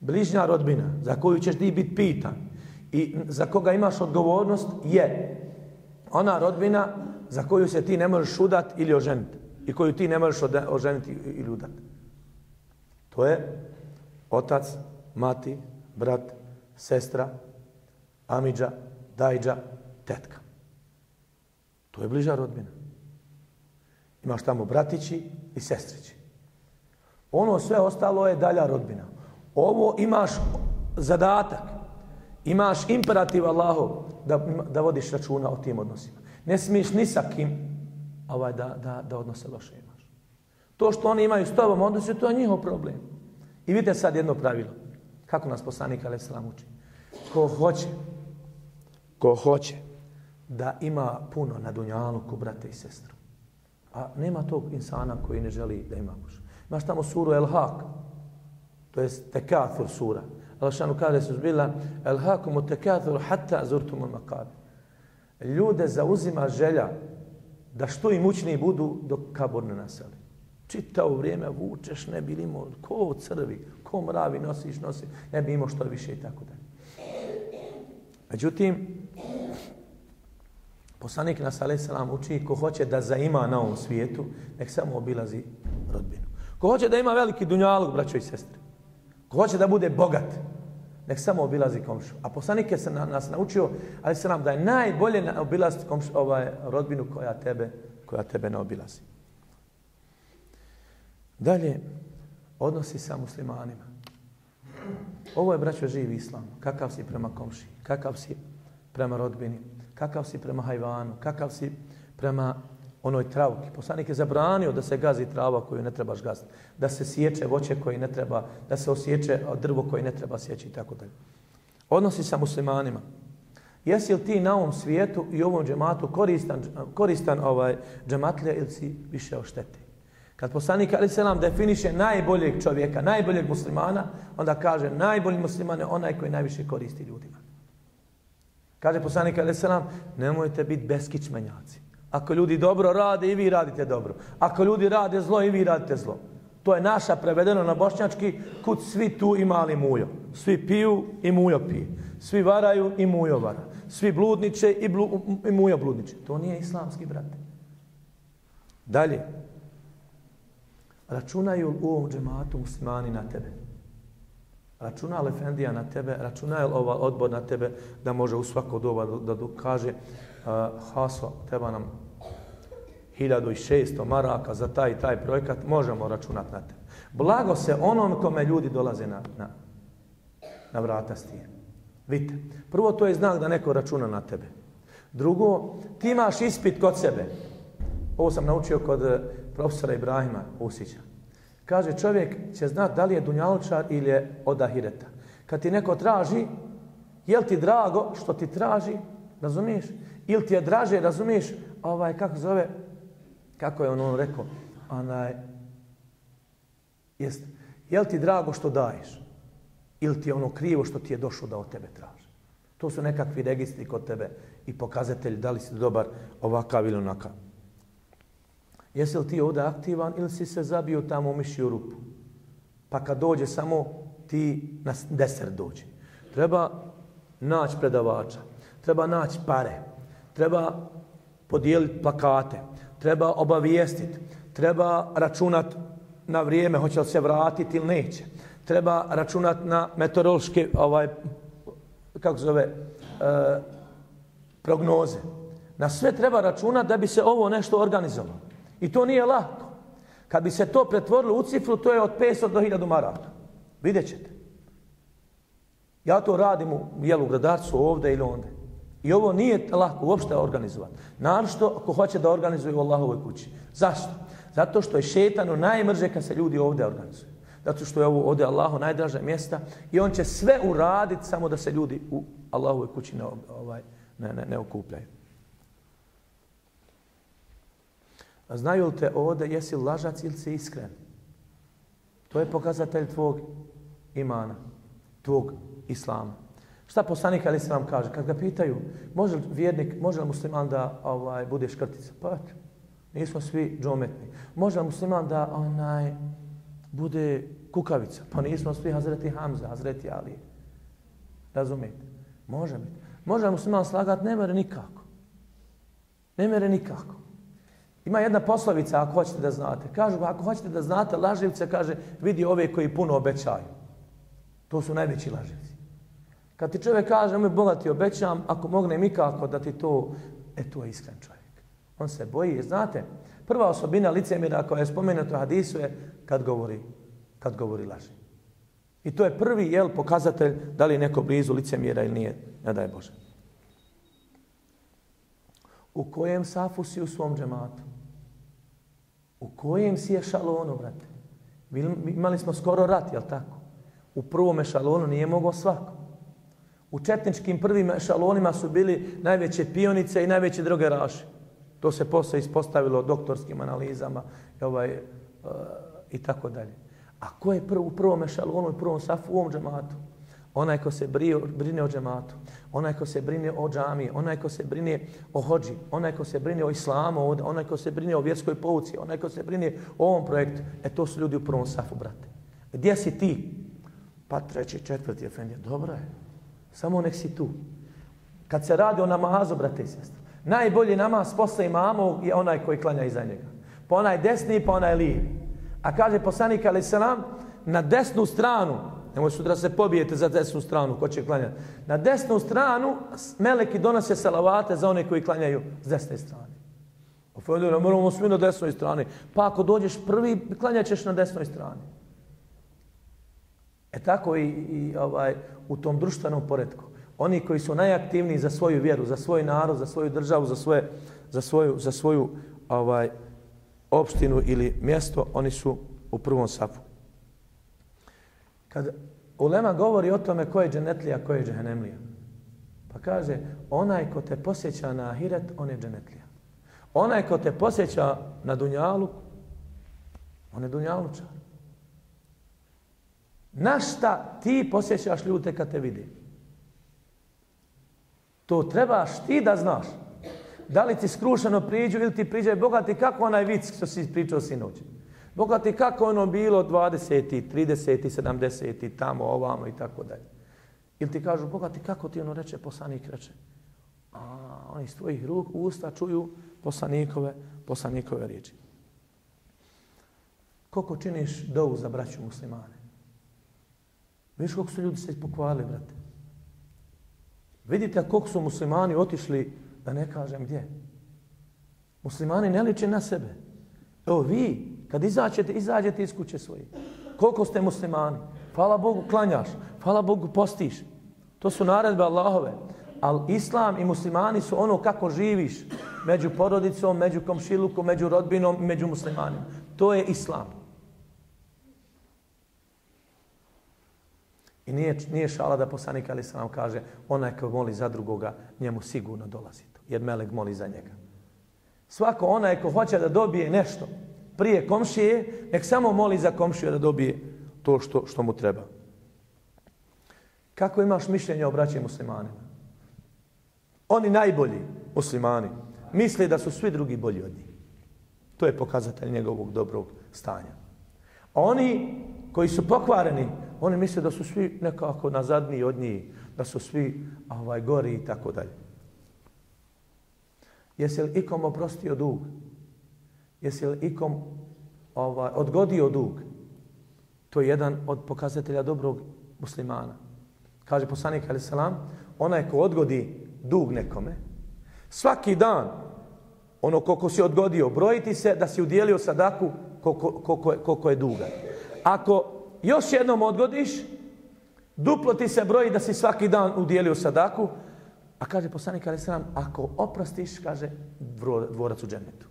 Bližnja rodbina za koju ćeš ti biti pitan i za koga imaš odgovornost je ona rodbina za koju se ti ne možeš udat ili oženiti. I koju ti ne možeš oženiti ili udat. To je otac, mati, brat, sestra, Amidža, Dajđa, tetka. To je bliža rodbina. Imaš tamo bratići i sestrići. Ono sve ostalo je dalja rodbina. Ovo imaš zadatak, imaš imperativ Allahov da, da vodiš računa o tim odnosima. Ne smiješ ni sa kim ovaj, da, da, da odnose loše imaš. To što oni imaju s tobom odnose, to je njihov problem. I vidite sad jedno pravilo. Kako nas poslanik Ali uči. Ko hoće, ko hoće da ima puno na dunjaluku, brate i sestru. A nema tog insana koji ne želi da ima muž. Imaš tamo suru El Hak, to je tekathur sura. Allah kaže se zbila El Hakum u tekathur hatta zurtum ul makabe. Ljude zauzima želja da što i budu dok kabor ne naseli. Čitao vrijeme vučeš, ne bi imao ko crvi, ko mravi nosiš, nosiš, ne bi imao što više i tako dalje. Međutim, poslanik nas a.s. uči ko hoće da zaima na ovom svijetu, nek samo obilazi rodbinu. Ko hoće da ima veliki dunjalog, braćo i sestre. Ko hoće da bude bogat, nek samo obilazi komšu. A poslanik je se na, nas naučio, ali se nam da je najbolje obilaziti komšu, ovaj, rodbinu koja tebe, koja tebe ne obilazi. Dalje, odnosi sa muslimanima. Ovo je, braćo, živi islam. Kakav si prema komši? Kakav si prema rodbini? Kakav si prema hajvanu? Kakav si prema onoj travki? Poslanik je zabranio da se gazi trava koju ne trebaš gaziti. Da se sjeće voće koji ne treba, da se osjeće drvo koji ne treba sjeći i tako dalje. Odnosi sa muslimanima. Jesi li ti na ovom svijetu i ovom džematu koristan, koristan ovaj džematlija ili si više ošteti? Kad poslanik Ali Selam definiše najboljeg čovjeka, najboljeg muslimana, onda kaže najbolji musliman je onaj koji najviše koristi ljudima. Kaže poslanik Ali Selam, nemojte biti beskičmenjaci. Ako ljudi dobro rade, i vi radite dobro. Ako ljudi rade zlo, i vi radite zlo. To je naša prevedeno na bošnjački, kud svi tu i mali mujo. Svi piju i mujo pije. Svi varaju i mujo vara. Svi bludniče i, blu, i mujo bludniče. To nije islamski, brate. Dalje, računaju u ovom džematu muslimani na tebe. Računa li Efendija na tebe, računa li ova odbor na tebe da može u svako doba da, da kaže uh, Haso, treba nam 1600 maraka za taj taj projekat, možemo računati na tebe. Blago se onom kome ljudi dolaze na, na, na vrata stije. Vidite, prvo to je znak da neko računa na tebe. Drugo, ti imaš ispit kod sebe. Ovo sam naučio kod profesora Ibrahima Usića. Kaže, čovjek će znati da li je dunjalučar ili je od ahireta. Kad ti neko traži, je ti drago što ti traži, razumiješ? Ili ti je draže, razumiješ, ovaj, kako zove, kako je on, on rekao, onaj, jest, je ti drago što daješ? Ili ti je ono krivo što ti je došlo da od tebe traži? To su nekakvi registri kod tebe i pokazatelji da li si dobar ovakav ili onakav. Jesi li ti ovdje aktivan ili si se zabio tamo u mišiju rupu? Pa kad dođe samo ti na deser dođe. Treba naći predavača, treba naći pare, treba podijeliti plakate, treba obavijestiti, treba računat na vrijeme hoće li se vratiti ili neće. Treba računat na meteorološke ovaj, kako se zove, e, prognoze. Na sve treba računat da bi se ovo nešto organizovalo. I to nije lako. Kad bi se to pretvorilo u cifru, to je od 500 do 1000 maraka. Vidjet ćete. Ja to radim u jelu gradarcu ovdje ili onda. I ovo nije lako uopšte organizovati. Naravno ako hoće da organizuju u Allahovoj kući. Zašto? Zato što je šetano najmrže kad se ljudi ovdje organizuju. Zato što je ovo ovdje Allahu najdraže mjesta i on će sve uraditi samo da se ljudi u Allahovoj kući ne, ovaj, ne, ne, ne okupljaju. Znaju li te ovde, jesi lažac ili si iskren? To je pokazatelj tvog imana, tvog islama. Šta poslanik ali se vam kaže? Kad ga pitaju, može li vjernik, može li musliman da ovaj, bude škrtica? Pa, nismo svi džometni. Može li musliman da onaj, bude kukavica? Pa nismo svi Hazreti Hamza, Hazreti Ali. Razumijete? Može biti. Može li musliman slagati? Ne mere nikako. Ne mere nikako. Ima jedna poslovica, ako hoćete da znate. Kažu, ako hoćete da znate, laživce, kaže, vidi ove koji puno obećaju. To su najveći laživci. Kad ti čovjek kaže, moj Boga ti obećam, ako mogne nikako da ti to, e to je iskren čovjek. On se boji, znate, prva osobina licemira koja je spomenuta u hadisu je kad govori, kad govori laži. I to je prvi jel, pokazatelj da li je neko blizu licemira ili nije, ne daj Bože. U kojem safu si u svom džematu? U kojem si je šalonu, brate? Imali smo skoro rat, jel tako? U prvom šalonu nije mogao svako. U četničkim prvim šalonima su bili najveće pionice i najveće drogeraši. To se posle ispostavilo doktorskim analizama i, ovaj, uh, i tako dalje. A ko je prv, u prvom ešalonu i prvom safu u ovom džematu? Onaj ko se brine o džematu, onaj ko se brine o džami, onaj ko se brine o hođi, onaj ko se brine o islamu, onaj ko se brine o vjerskoj pouci, onaj ko se brine o ovom projektu. E to su ljudi u prvom safu, brate. Gdje si ti? Pa treći, četvrti, efendija. Dobro je. Samo nek si tu. Kad se radi o namazu, brate i sestre, najbolji namaz posle imamo je onaj koji klanja iza njega. Pa onaj desni, pa onaj lijevi. A kaže poslanik ali selam na desnu stranu, nemoj sutra se pobijete za desnu stranu, ko će klanjati. Na desnu stranu meleki donose salavate za one koji klanjaju s desne strane. Ofendio, ne moramo svi na desnoj strani. Pa ako dođeš prvi, klanjaćeš na desnoj strani. E tako i, i ovaj, u tom društvenom poredku. Oni koji su najaktivniji za svoju vjeru, za svoj narod, za svoju državu, za, svoje, za svoju, za svoju ovaj, opštinu ili mjesto, oni su u prvom safu. Kad Ulema govori o tome ko je dženetlija, ko je džehennemlija, pa kaže, onaj ko te posjeća na ahiret, on je dženetlija. Onaj ko te posjeća na dunjalu, on je dunjalučar. Na šta ti posjećaš ljude kad te vidi? To trebaš ti da znaš. Da li ti skrušeno priđu ili ti priđe bogati kako onaj vic što si pričao sinoć. Bogati kako ono bilo 20. 30. 70. tamo ovamo i tako dalje. Ili ti kažu bogati kako ti ono reče poslanik reče. A oni iz tvojih ruk, usta čuju poslanikove, poslanikove riječi. Koliko činiš dovu za braću muslimane? Viš koliko su ljudi se pokvali, brate. Vidite koliko su muslimani otišli da ne kažem gdje. Muslimani ne liče na sebe. Evo vi, kad izađete, izađete iz kuće svoje. Koliko ste muslimani? Hvala Bogu klanjaš, hvala Bogu postiš. To su naredbe Allahove. Ali islam i muslimani su ono kako živiš među porodicom, među komšilukom, među rodbinom i među muslimanima. To je islam. I nije, nije šala da poslanik Ali sam kaže onaj ko moli za drugoga, njemu sigurno dolazi to. Jer Melek moli za njega. Svako onaj ko hoće da dobije nešto prije komšije, nek samo moli za komšiju da dobije to što, što mu treba. Kako imaš mišljenje o braći muslimanima? Oni najbolji muslimani misle da su svi drugi bolji od njih. To je pokazatelj njegovog dobrog stanja. A oni koji su pokvareni, oni misle da su svi nekako nazadniji od njih, da su svi ovaj, gori i tako dalje. Jesi li ikom oprostio dug? Jesi li ikom ovaj, odgodio dug? To je jedan od pokazatelja dobrog muslimana. Kaže poslanik Ali Salam, onaj ko odgodi dug nekome, svaki dan, ono koliko si odgodio, brojiti se da si udjelio sadaku koliko, koliko, koliko je duga. Ako još jednom odgodiš, duplo ti se broji da si svaki dan udjelio sadaku, a kaže poslanik Ali Sram, ako oprostiš, kaže dvorac u džennetu.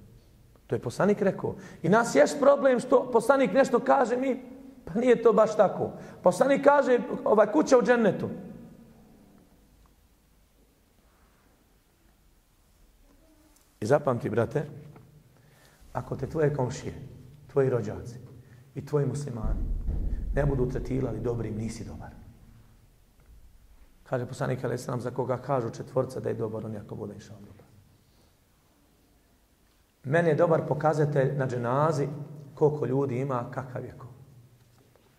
To je poslanik rekao. I nas je problem što poslanik nešto kaže mi, pa nije to baš tako. Poslanik kaže, ovaj kuća u džennetu. I zapamti, brate, ako te tvoje komšije, tvoji rođaci i tvoji muslimani ne budu tretirali dobrim, nisi dobar. Kaže poslanik Ali Islam za koga kažu četvorca da je dobar, on jako bude išao dobar. Meni je dobar pokazatelj na dženazi koliko ljudi ima, kakav je ko.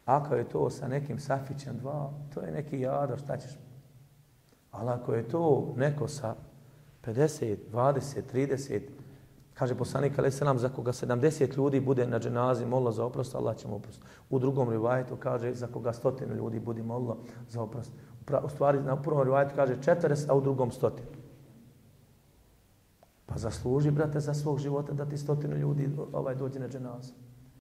Ako je to sa nekim safićem dva, to je neki jador, šta ćeš? Ali ako je to neko sa 50, 20, 30, kaže poslanik Ali Selam, za koga 70 ljudi bude na dženazi, molla za oprost, Allah će mu oprost. U drugom rivajetu kaže, za koga stotinu ljudi budi molila za oprost. U stvari, na prvom rivajetu kaže četvres, a u drugom stotinu. Pa zasluži, brate, za svog života da ti stotinu ljudi ovaj dođe na dženazu.